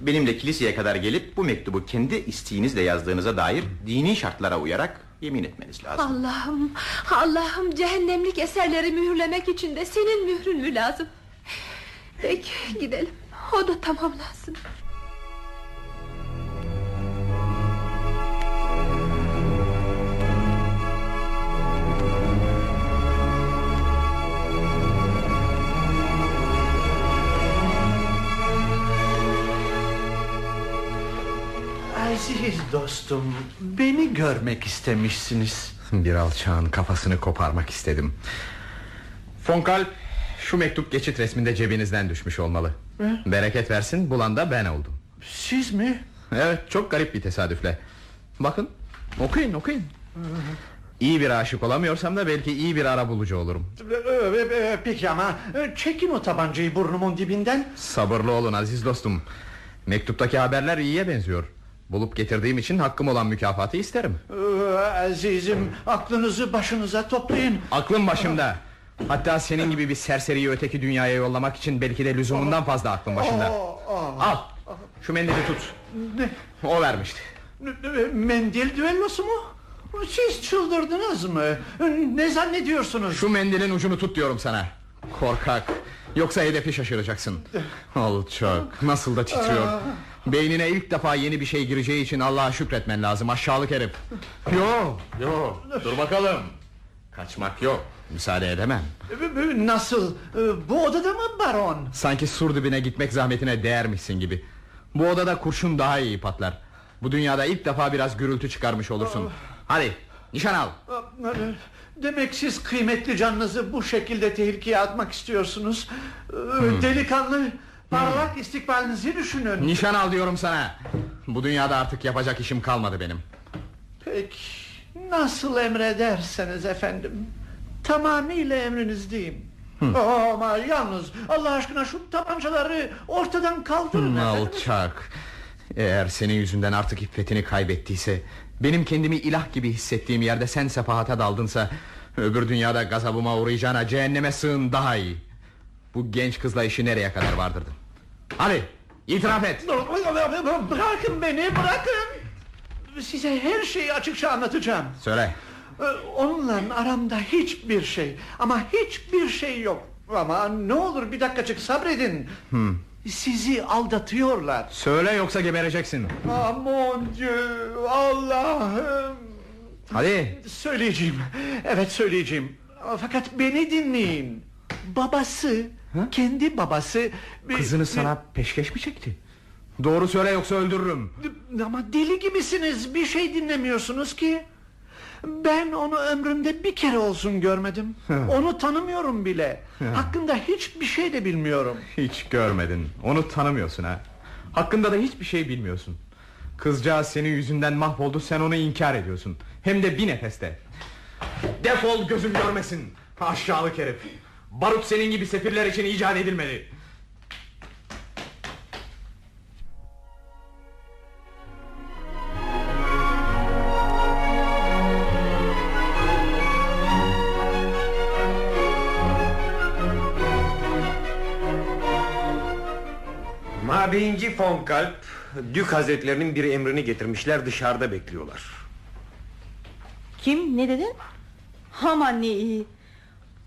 Benimle kiliseye kadar gelip bu mektubu kendi isteğinizle yazdığınıza dair dini şartlara uyarak yemin etmeniz lazım. Allah'ım Allah'ım cehennemlik eserleri mühürlemek için de senin mührün mü lazım? Peki gidelim. O da tamamlansın Aziz dostum beni görmek istemişsiniz. (laughs) Bir alçağın kafasını koparmak istedim. Von Kalp Şu mektup geçit resminde cebinizden düşmüş olmalı. Bereket versin bulan da ben oldum. Siz mi? Evet çok garip bir tesadüfle. Bakın okuyun okuyun. İyi bir aşık olamıyorsam da belki iyi bir ara bulucu olurum. Peki ama çekin o tabancayı burnumun dibinden. Sabırlı olun aziz dostum. Mektuptaki haberler iyiye benziyor Bulup getirdiğim için hakkım olan mükafatı isterim. Ee, Azizim aklınızı başınıza toplayın. Aklım başımda. Hatta senin gibi bir serseriyi öteki dünyaya yollamak için Belki de lüzumundan fazla aklım başında Al şu mendili tut. Ne? O vermişti. Mendil düellosu mu? Siz çıldırdınız mı? Ne zannediyorsunuz? Şu mendilin ucunu tut diyorum sana. Korkak Yoksa hedefi şaşıracaksın. Alçak nasıl da titriyor. Beynine ilk defa yeni bir şey gireceği için Allah'a şükretmen lazım aşağılık herif. Yo yo. Dur bakalım. Kaçmak yok. Müsaade edemem. Nasıl? Ee, Bu odada mı baron? Sanki sur dibine gitmek zahmetine değermişsin gibi. Bu odada kurşun daha iyi patlar. Bu dünyada ilk defa biraz gürültü çıkarmış olursun. Hadi nişan al Demek siz kıymetli canınızı bu şekilde tehlikeye atmak istiyorsunuz. Ee, Delikanlı, parlak istikbalinizi düşünün. Nişan al diyorum sana Bu dünyada artık yapacak işim kalmadı benim Peki, nasıl emrederseniz efendim. Tamamıyla emrinizdeyim. Oh, ama yalnız Allah aşkına şu tabancaları ortadan kaldırın efendim. Alçak Eğer senin yüzünden artık iffetini kaybettiyse Benim kendimi ilah gibi hissettiğim yerde sen sefahata daldınsa Öbür dünyada gazabıma uğrayacağına cehenneme sığın daha iyi Bu genç kızla işi nereye kadar vardırdın Hadi itiraf et Bırakın beni bırakın. Size her şeyi açıkça anlatacağım. Söyle Ee, Onunla aramda hiçbir şey ama hiçbir şey yok. Ama ne olur bir dakikacık sabredin. Sizi aldatıyorlar. Söyle yoksa gebereceksin Ah mon dieu Allah'ım. Hadi Söyleyeceğim. Evet söyleyeceğim. Fakat beni dinleyin. Babası, kendi babası Kızını sana peşkeş mi çekti Doğru söyle yoksa öldürürüm Ama deli gibisiniz. Bir şey dinlemiyorsunuz ki. Ben onu ömrümde bir kere olsun görmedim. Onu tanımıyorum bile. Hakkında hiçbir şey de bilmiyorum. Hiç görmedin. Onu tanımıyorsun ha. Hakkında da hiçbir şey bilmiyorsun. Kızcağız senin yüzünden mahvoldu sen onu inkar ediyorsun. Hem de bir nefeste. Defol gözüm görmesin Aşağılık herif. Barut senin gibi sefirler için icat edilmedi Mabeyinci von Kalp Dük hazretlerinin bir emrini getirmişler dışarıda bekliyorlar. Kim? Ne dedin? Aman ne iyi.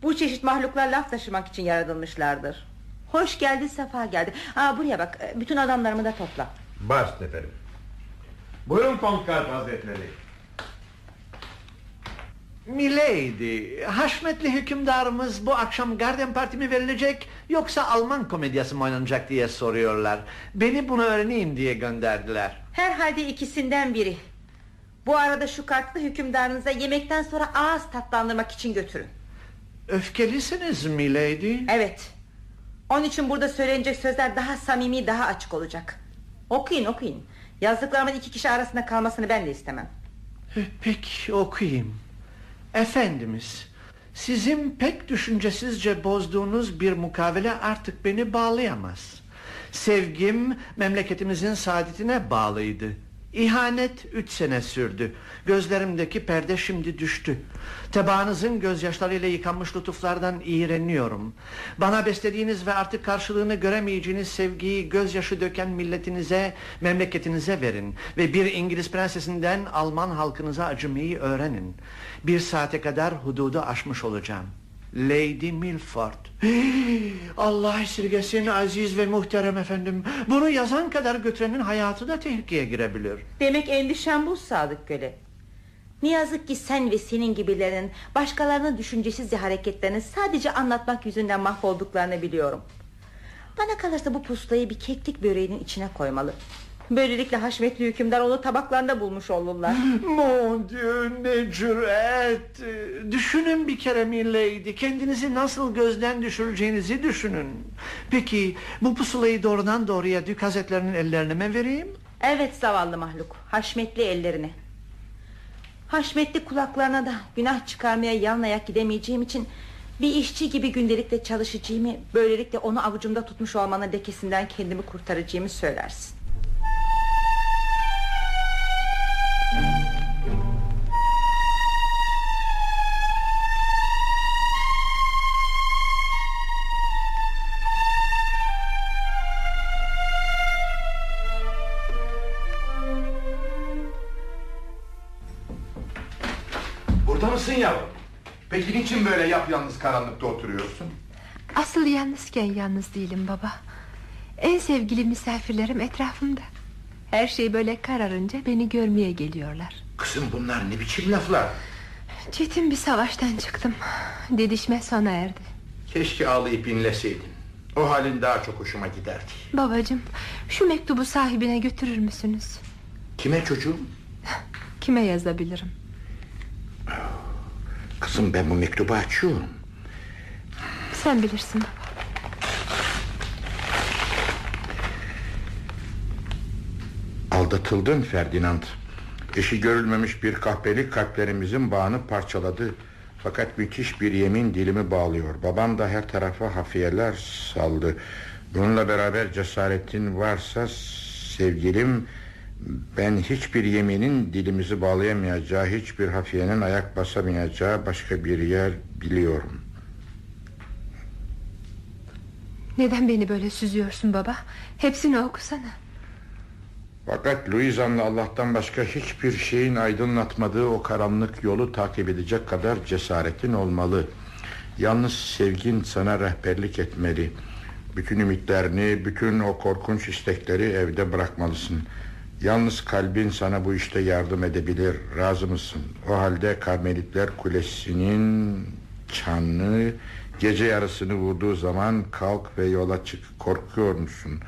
Bu çeşit mahluklar laf taşımak için yaratılmışlardır. Hoş geldi sefa geldi. Aa, Buraya bak bütün adamlarımı da topla. Baş efendim Buyurun von Kalp hazretleri Milady, haşmetli hükümdarımız bu akşam Garden Parti mi verilecek yoksa Alman komedyası mı oynanacak diye soruyorlar. Beni bunu öğreneyim diye gönderdiler. Herhalde ikisinden biri Bu arada şu kartlı hükümdarınıza yemekten sonra ağız tatlandırmak için götürün Öfkelisiniz milady. Evet Onun için burada söylenecek sözler daha samimi daha açık olacak Okuyun okuyun Yazdıklarımın iki kişi arasında kalmasını ben de istemem Peki okuyayım. Efendimiz, sizin pek düşüncesizce bozduğunuz bir mukavele artık beni bağlayamaz. Sevgim memleketimizin saadetine bağlıydı. İhanet üç sene sürdü. Gözlerimdeki perde şimdi düştü. Tebaanızın gözyaşlarıyla yıkanmış lütuflardan iğreniyorum. Bana beslediğiniz ve artık karşılığını göremeyeceğiniz sevgiyi gözyaşı döken milletinize, memleketinize verin. Ve bir İngiliz prensesinden Alman halkınıza acımayı öğrenin. Bir saate kadar hududu aşmış olacağım. Lady Milford. (gasps) Allah esirgesin aziz ve muhterem efendim. Bunu yazan kadar götürenin hayatı da tehlikeye girebilir. Demek endişen bu Sadık Göle Ne yazık ki sen ve senin gibilerin Başkalarının düşüncesizce hareketlerini Sadece anlatmak yüzünden mahvolduklarını biliyorum Bana kalırsa bu pusulayı bir keklik böreğinin içine koymalı Böylelikle haşmetli hükümdar onu tabaklarında bulmuş olurlar. (laughs) Mon Dieu ne cüret! Düşünün bir kere milady Kendinizi nasıl gözden düşüreceğinizi düşünün. Peki bu pusulayı doğrudan doğruya Dük Hazretlerinin ellerine mi vereyim? Evet zavallı mahluk Haşmetli ellerine. Haşmetli kulaklarına da günah çıkarmaya yalın ayak gidemeyeceğim için Bir işçi gibi gündelikle çalışacağımı Böylelikle onu avucumda tutmuş olmanın lekesinden kendimi kurtaracağımı söylersin niçin böyle yapyalnız karanlıkta oturuyorsun? Asıl yalnızken yalnız değilim baba En sevgili misafirlerim etrafımda Her şey böyle kararınca beni görmeye geliyorlar Kızım bunlar ne biçim laflar? Çetin bir savaştan çıktım Didişme sona erdi Keşke ağlayıp inleseydin. O halin daha çok hoşuma giderdi. Babacığım şu mektubu sahibine götürür müsünüz? Kime çocuğum? Kime yazabilirim? Kızım ben bu mektubu açıyorum. Sen bilirsin Aldatıldın Ferdinand. Eşi görülmemiş bir kahpelik kalplerimizin bağını parçaladı. Fakat müthiş bir yemin dilimi bağlıyor. Babam da her tarafa hafiyeler saldı. Bununla beraber cesaretin varsa sevgilim... Ben hiçbir yeminin dilimizi bağlayamayacağı... Hiçbir hafiyenin ayak basamayacağı başka bir yer biliyorum. Neden beni böyle süzüyorsun baba? Hepsini okusana. Fakat Louisan'la Allah'tan başka hiçbir şeyin aydınlatmadığı o karanlık yolu takip edecek kadar cesaretin olmalı. Yalnız sevgin sana rehberlik etmeli. Bütün ümitlerini, bütün o korkunç istekleri evde bırakmalısın. Yalnız kalbin sana bu işte yardım edebilir. Razı mısın? O halde Karmelitler Kulesi'nin çanını gece yarısını vurduğu zaman kalk ve yola çık. Korkuyor musun?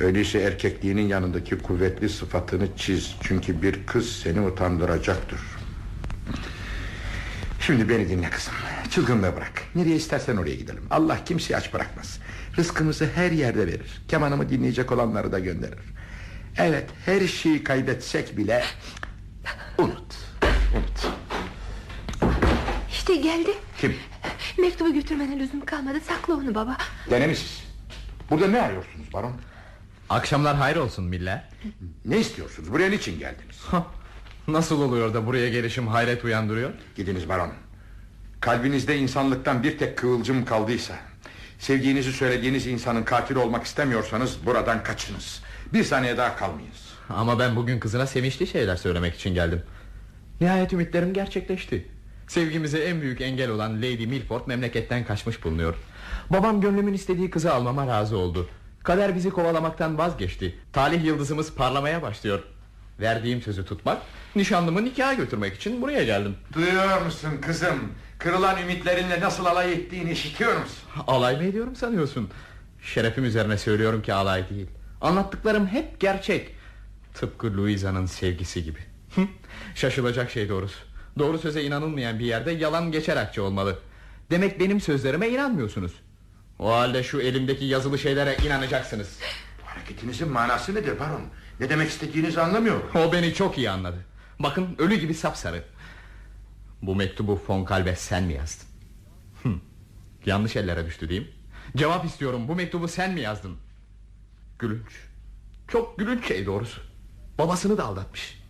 Öyleyse erkekliğinin yanındaki kuvvetli sıfatını çiz. Çünkü bir kız seni utandıracaktır. Şimdi beni dinle kızım. Çılgınlığı bırak. Nereye istersen oraya gidelim. Allah kimseyi aç bırakmaz. Rızkımızı her yerde verir. Kemanımı dinleyecek olanları da gönderir. Evet her şeyi kaybetsek bile Unut. Unut. İşte geldi. Kim? Mektubu götürmene lüzum kalmadı. Sakla onu baba. Denemişiz Burada ne arıyorsunuz baron? Akşamlar hayır olsun Miller Ne istiyorsunuz? Buraya niçin geldiniz? Nasıl oluyor da buraya gelişim hayret uyandırıyor? Gidiniz baron. Kalbinizde insanlıktan bir tek kıvılcım kaldıysa Sevdiğinizi söylediğiniz insanın katili olmak istemiyorsanız Buradan kaçınız Bir saniye daha kalmayınız Ama ben bugün kızına sevinçli şeyler söylemek için geldim. Nihayet ümitlerim gerçekleşti. Sevgimize en büyük engel olan Lady Milford memleketten kaçmış bulunuyor. Babam gönlümün istediği kızı almama razı oldu. Kader bizi kovalamaktan vazgeçti. Talih yıldızımız parlamaya başlıyor. Verdiğim sözü tutmak Nişanlımı nikaha götürmek için buraya geldim. Duyuyor musun kızım? Kırılan ümitlerinle nasıl alay ettiğini işitiyor musun? Alay mı ediyorum sanıyorsun? Şerefim üzerine söylüyorum ki alay değil Anlattıklarım hep gerçek. Tıpkı Louisa'nın sevgisi gibi. Şaşılacak şey doğrusu. Doğru söze inanılmayan bir yerde yalan geçer akçe olmalı. Demek benim sözlerime inanmıyorsunuz. O halde şu elimdeki yazılı şeylere inanacaksınız. Hareketinizin manası nedir baron? Ne demek istediğinizi anlamıyorum O beni çok iyi anladı. Bakın ölü gibi sapsarı. Bu mektubu Von Kalbe sen mi yazdın? Yanlış ellere düştü diyeyim. Cevap istiyorum bu mektubu sen mi yazdın? Gülünç. Çok gülünç şey doğrusu. Babasını da aldatmış.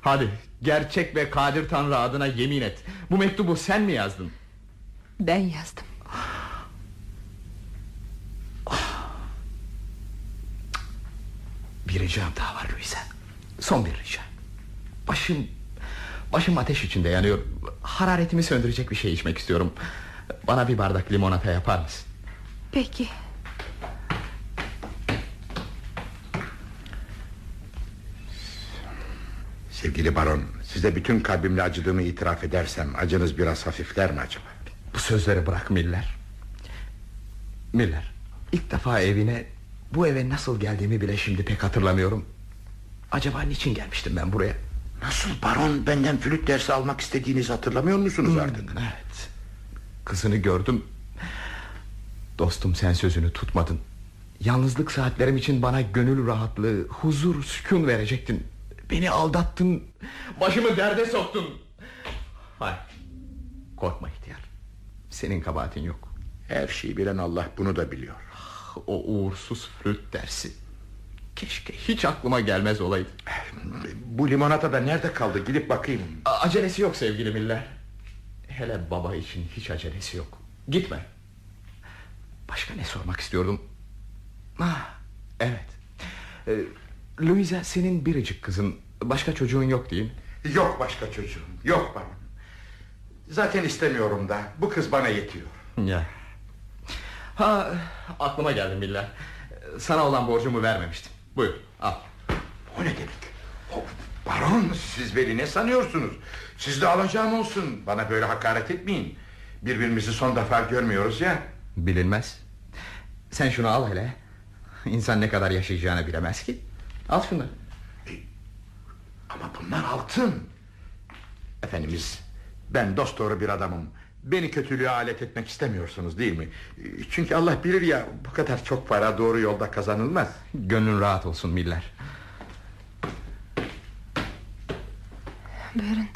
Hadi gerçek ve kadir tanrı adına yemin et. Bu mektubu sen mi yazdın? Ben yazdım. Bir ricam daha var Luisa. Son bir rica. Başım Başım ateş içinde yanıyor. Hararetimi söndürecek bir şey içmek istiyorum. Bana bir bardak limonata yapar mısın? Peki Sevgili baron Size bütün kalbimle acıdığımı itiraf edersem Acınız biraz hafifler mi acaba? Bu sözleri bırak Miller. Miller ilk defa evine Bu eve nasıl geldiğimi bile şimdi pek hatırlamıyorum. Acaba niçin gelmiştim ben buraya? Nasıl baron benden flüt dersi almak istediğinizi hatırlamıyor musunuz artık? Evet. Kızını gördüm. Dostum sen sözünü tutmadın. Yalnızlık saatlerim için bana gönül rahatlığı Huzur, sükun verecektin Beni aldattın. Başımı derde soktun. Hayır. Korkma ihtiyar. Senin kabahatin yok. Her şeyi bilen Allah bunu da biliyor. O uğursuz flüt dersi. Keşke hiç aklıma gelmez olaydı. Bu limonata da nerede kaldı? Gidip bakayım. A- Acelesi yok sevgili Miller. Hele baba için hiç acelesi yok. Gitme. Başka ne sormak istiyordum? Ah, Evet. Ee, Louisa senin biricik kızın. Başka çocuğun yok değil. Mi? Yok başka çocuğum yok baron Zaten istemiyorum da bu kız bana yetiyor. Ya. Ha, aklıma geldi Miller Sana olan borcumu vermemiştim. Buyur al. O ne demek? O, Baron siz beni ne sanıyorsunuz? Sizde alacağım olsun. Bana böyle hakaret etmeyin. Birbirimizi son defa görmüyoruz ya. Bilinmez. Sen şunu al hele. İnsan ne kadar yaşayacağını bilemez ki Al şunları Ama bunlar altın. Efendimiz Ben dost doğru bir adamım. Beni kötülüğe alet etmek istemiyorsunuz değil mi? Çünkü Allah bilir ya Bu kadar çok para doğru yolda kazanılmaz. Gönlün rahat olsun Miller. Buyurun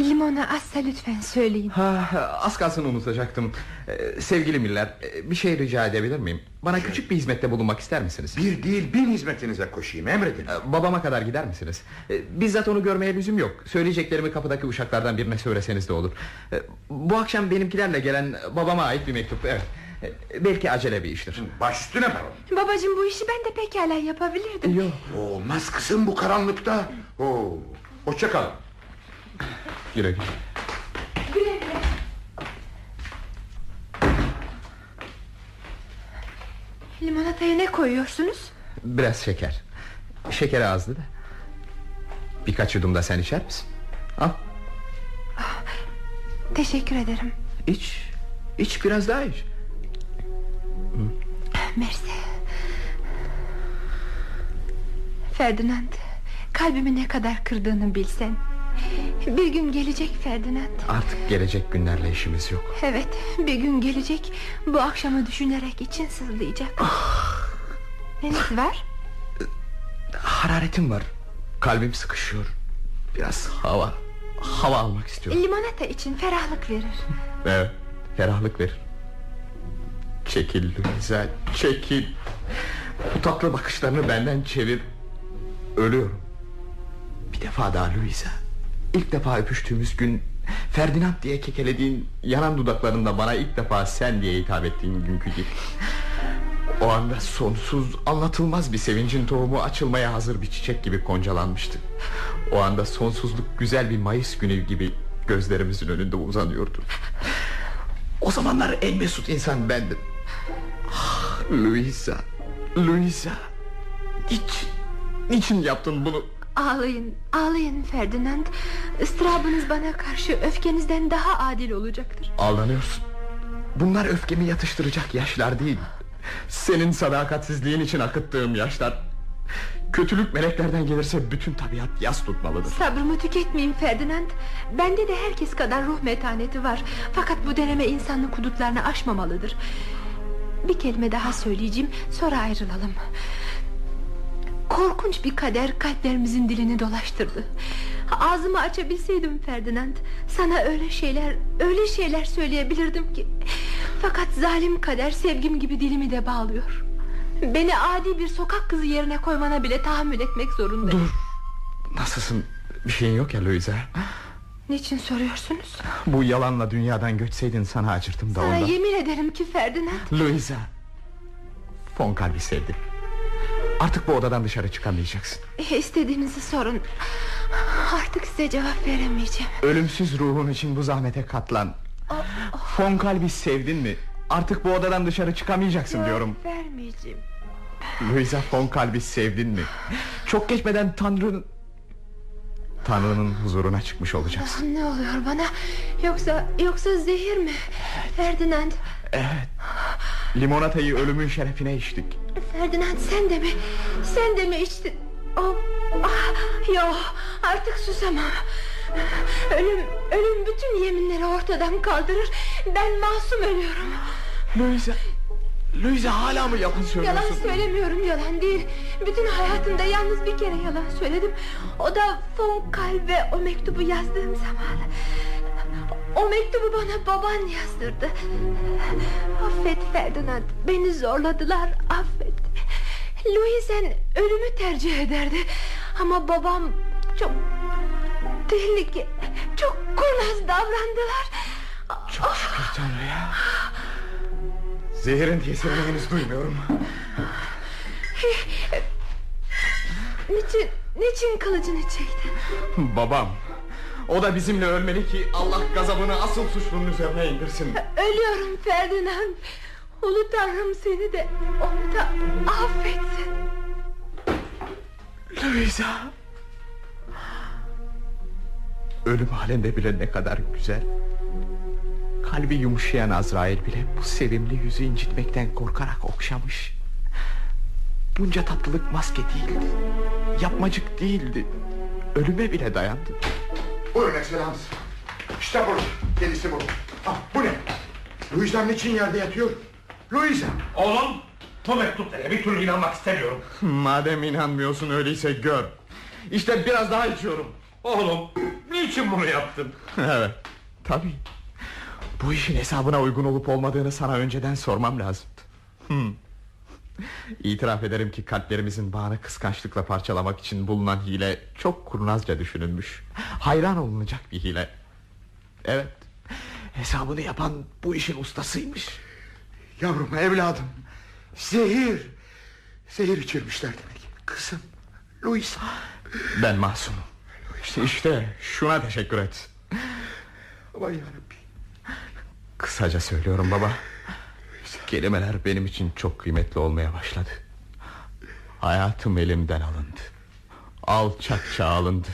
Limona azsa lütfen söyleyin. Ha, Az kalsın unutacaktım. Ee, Sevgili Miller e, Bir şey rica edebilir miyim? Bana küçük bir hizmette bulunmak ister misiniz? Bir değil bin hizmetinize koşayım emredin. Ee, Babama kadar gider misiniz? Ee, Bizzat onu görmeye lüzum yok. Söyleyeceklerimi kapıdaki uşaklardan birine söyleseniz de olur. Ee, Bu akşam benimkilerle gelen Babama ait bir mektup evet. Ee, Belki acele bir iştir. Baş üstüne baron. Babacığım bu işi ben de pekala yapabilirdim. Yok. Olmaz kızım bu karanlıkta. Oo, Hoşça Güle güle Güle güle. Limonataya ne koyuyorsunuz? Biraz şeker. Şekeri azdı da. Birkaç yudum da sen içer misin? Al. Teşekkür ederim. İç. İç biraz daha iç. Mersi. Ferdinand Kalbimi ne kadar kırdığını bilsen Bir gün gelecek Ferdinand Artık gelecek günlerle işimiz yok Evet bir gün gelecek Bu akşamı düşünerek için sızlayacak Neniz var Hararetim var. Kalbim sıkışıyor. Biraz hava, hava almak istiyorum. Limonata için ferahlık verir. Evet, ferahlık verir. Çekil Luisa, çekil. Bu tatlı bakışlarını benden çevir. Ölüyorum. Bir defa daha Luisa. İlk defa öpüştüğümüz gün Ferdinand diye kekelediğin yanan dudaklarında bana ilk defa sen diye hitap ettiğin günkü gibi. O anda sonsuz anlatılmaz bir sevincin tohumu açılmaya hazır bir çiçek gibi koncalanmıştı. O anda sonsuzluk güzel bir Mayıs günü gibi gözlerimizin önünde uzanıyordu. O zamanlar en mesut insan bendim. Ah, Luisa, Luisa. Niçin, niçin yaptın bunu? Ağlayın, ağlayın Ferdinand. Israbınız bana karşı öfkenizden daha adil olacaktır. Aldanıyorsun. Bunlar öfkemi yatıştıracak yaşlar değil. Senin sadakatsizliğin için akıttığım yaşlar. Kötülük meleklerden gelirse bütün tabiat yas tutmalıdır. Sabrımı tüketmeyin Ferdinand. Bende de herkes kadar ruh metaneti var. Fakat bu deneme insanlık hudutlarını aşmamalıdır. Bir kelime daha söyleyeceğim, sonra ayrılalım. Korkunç bir kader kalplerimizin dilini dolaştırdı. Ağzımı açabilseydim Ferdinand, sana öyle şeyler, öyle şeyler söyleyebilirdim ki. Fakat zalim kader sevgim gibi dilimi de bağlıyor. Beni adi bir sokak kızı yerine koymana bile tahammül etmek zorundayım. Dur. Nasılsın? Bir şeyin yok ya Louisa. Niçin soruyorsunuz? Bu yalanla dünyadan göçseydin sana acırdım da Sana ondan. yemin ederim ki Ferdinand. Louisa. Fon kalbi sevdim. Artık bu odadan dışarı çıkamayacaksın. İstediğinizi sorun. Artık size cevap veremeyeceğim. Ölümsüz ruhun için bu zahmete katlan. Fon kalbi sevdin mi? Artık bu odadan dışarı çıkamayacaksın Cevap diyorum. vermeyeceğim. Louisa fon kalbi sevdin mi? Çok geçmeden Tanrı'nın... Tanrı'nın huzuruna çıkmış olacaksın. Ne oluyor bana? Yoksa yoksa zehir mi? Ferdinand. Evet. Limonatayı ölümün şerefine içtik. Ferdinand sen de mi? Sen de mi içtin? Oh, ah, yo, artık susamam. Ölüm, ölüm bütün yeminleri ortadan kaldırır. Ben masum ölüyorum. Louisa... Louisa hala mı yalan söylüyorsun? Yalan söylemiyorum yalan değil. Bütün hayatımda yalnız bir kere yalan söyledim. O da von Kalbe o mektubu yazdığım zaman. Mektubu bana baban yazdırdı. Affet Ferdinand. Beni zorladılar. Affet. Louisen ölümü tercih ederdi. Ama babam çok tehlike, çok kurnaz davrandılar. Çok şükür Tanrı'ya. Zehirin tesirini henüz duymuyorum. Niçin, niçin kılıcını çekti? Babam. O da bizimle ölmeli ki Allah gazabını asıl suçlunun üzerine indirsin. Ölüyorum Ferdinand. Ulu Tanrım seni de onu da affetsin. Louisa. Ölüm halinde bile ne kadar güzel. Kalbi yumuşayan Azrail bile bu sevimli yüzü incitmekten korkarak okşamış. Bunca tatlılık maske değildi. Yapmacık değildi. Ölüme bile dayandı. Buyurun ekselans. İşte burada. Kendisi bu. Ah, bu ne? Louisa niçin yerde yatıyor? Louisa. Oğlum bu mektuplara bir türlü inanmak istemiyorum. (laughs) Madem inanmıyorsun öyleyse gör. İşte biraz daha içiyorum. Oğlum niçin bunu yaptın? (laughs) evet. Tabii. Bu işin hesabına uygun olup olmadığını sana önceden sormam lazım. Hmm. İtiraf ederim ki kalplerimizin bağını kıskançlıkla parçalamak için bulunan hile çok kurnazca düşünülmüş. Hayran olunacak bir hile. Evet. Hesabını yapan bu işin ustasıymış. Yavrum evladım. Zehir. Zehir içirmişler demek. Kızım. Louisa. Ben masumum. İşte şuna teşekkür et. Aman yarabbim. Kısaca söylüyorum baba. Kelimeler benim için çok kıymetli olmaya başladı. Hayatım elimden alındı. Alçakça alındı.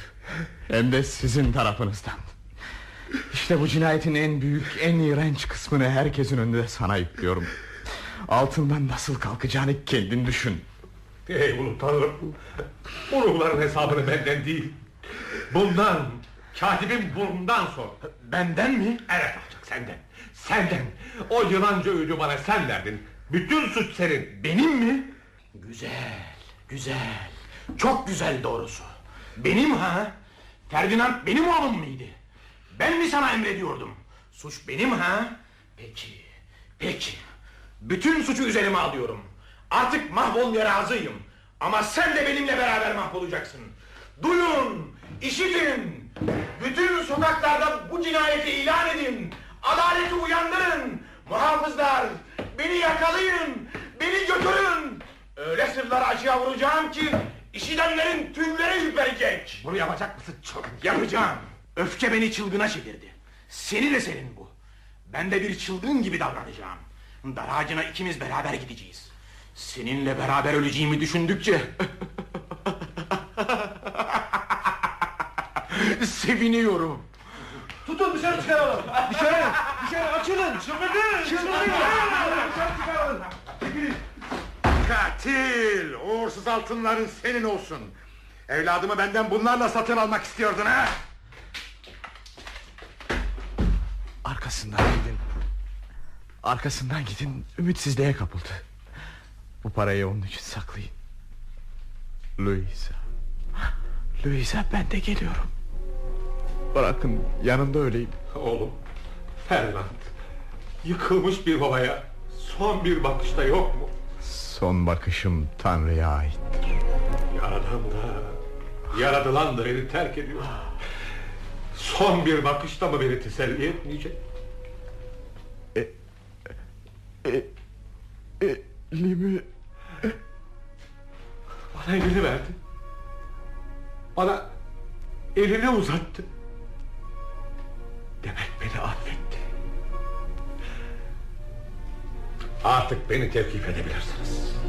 Hem de sizin tarafınızdan. İşte bu cinayetin en büyük, en iğrenç kısmını herkesin önünde sana yüklüyorum. Altından nasıl kalkacağını kendin düşün. Ey ulu tanrım. Bu ruhların hesabını benden değil. Bundan katibin burnundan sor. Benden mi? Evet alacak senden. Senden. O yılanca öğüdü bana sen verdin. Bütün suç senin. Benim mi? Güzel, güzel. Çok güzel doğrusu. Benim ha? Ferdinand benim oğlum muydu? Ben mi sana emrediyordum? Suç benim ha? Peki, peki. Bütün suçu üzerime alıyorum. Artık mahvolmaya razıyım. Ama sen de benimle beraber mahvolacaksın. Duyun, işitin. Bütün sokaklarda bu cinayeti ilan edin. Adaleti uyandırın. Muhafızlar, beni yakalayın. Beni götürün. Öyle sırları açığa vuracağım ki işidenlerin tüyleri ürperecek. Bunu yapacak mısın çok? Yapacağım. Öfke beni çılgına çevirdi. Seni de senin bu. Ben de bir çılgın gibi davranacağım. Dar ağacına ikimiz beraber gideceğiz. Seninle beraber öleceğimi düşündükçe... (laughs) Seviniyorum. Tutun dışarı çıkaralım. Dışarı, dışarı açılın. Çıldırın. Çıldırın. Dışarı çıkaralım. Çekilin. Katil, uğursuz altınların senin olsun. Evladımı benden bunlarla satın almak istiyordun ha? Arkasından gidin. Arkasından gidin. Ümitsizliğe kapıldı. Bu parayı onun için saklayın. Louisa. Louisa ben de geliyorum. Bırakın yanında öleyim. Oğlum Ferdinand. Yıkılmış bir babaya Son bir bakışta yok mu? Son bakışım Tanrı'ya aittir. Yaradan da Yaradılan da beni terk ediyor. Son bir bakışta mı beni teselli etmeyecek? Elimi Bana elini verdi. Bana elini uzattı Demek beni affetti. Artık beni tevkif edebilirsiniz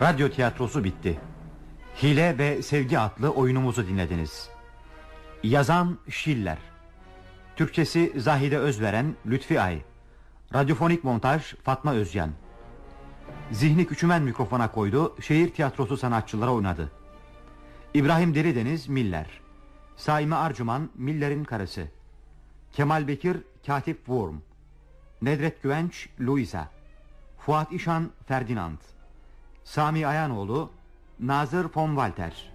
Radyo tiyatrosu bitti. Hile ve Sevgi adlı oyunumuzu dinlediniz. Yazan Şiller. Türkçesi Zahide Özveren, Lütfi Ay. Radyofonik montaj Fatma Özyan. Zihni Küçümen mikrofona koydu, şehir tiyatrosu sanatçıları oynadı. İbrahim Derideniz Miller. Saime Arcuman Miller'in karısı. Kemal Bekir Katip Wurm. Nedret Güvenç Luisa. Fuat İşan Ferdinand. Sami Ayanoğlu Nazır von Walter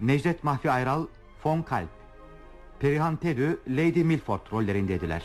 Necdet Mahfi Ayral von Kalp Perihan Tedü Lady Milford rollerindeydiler.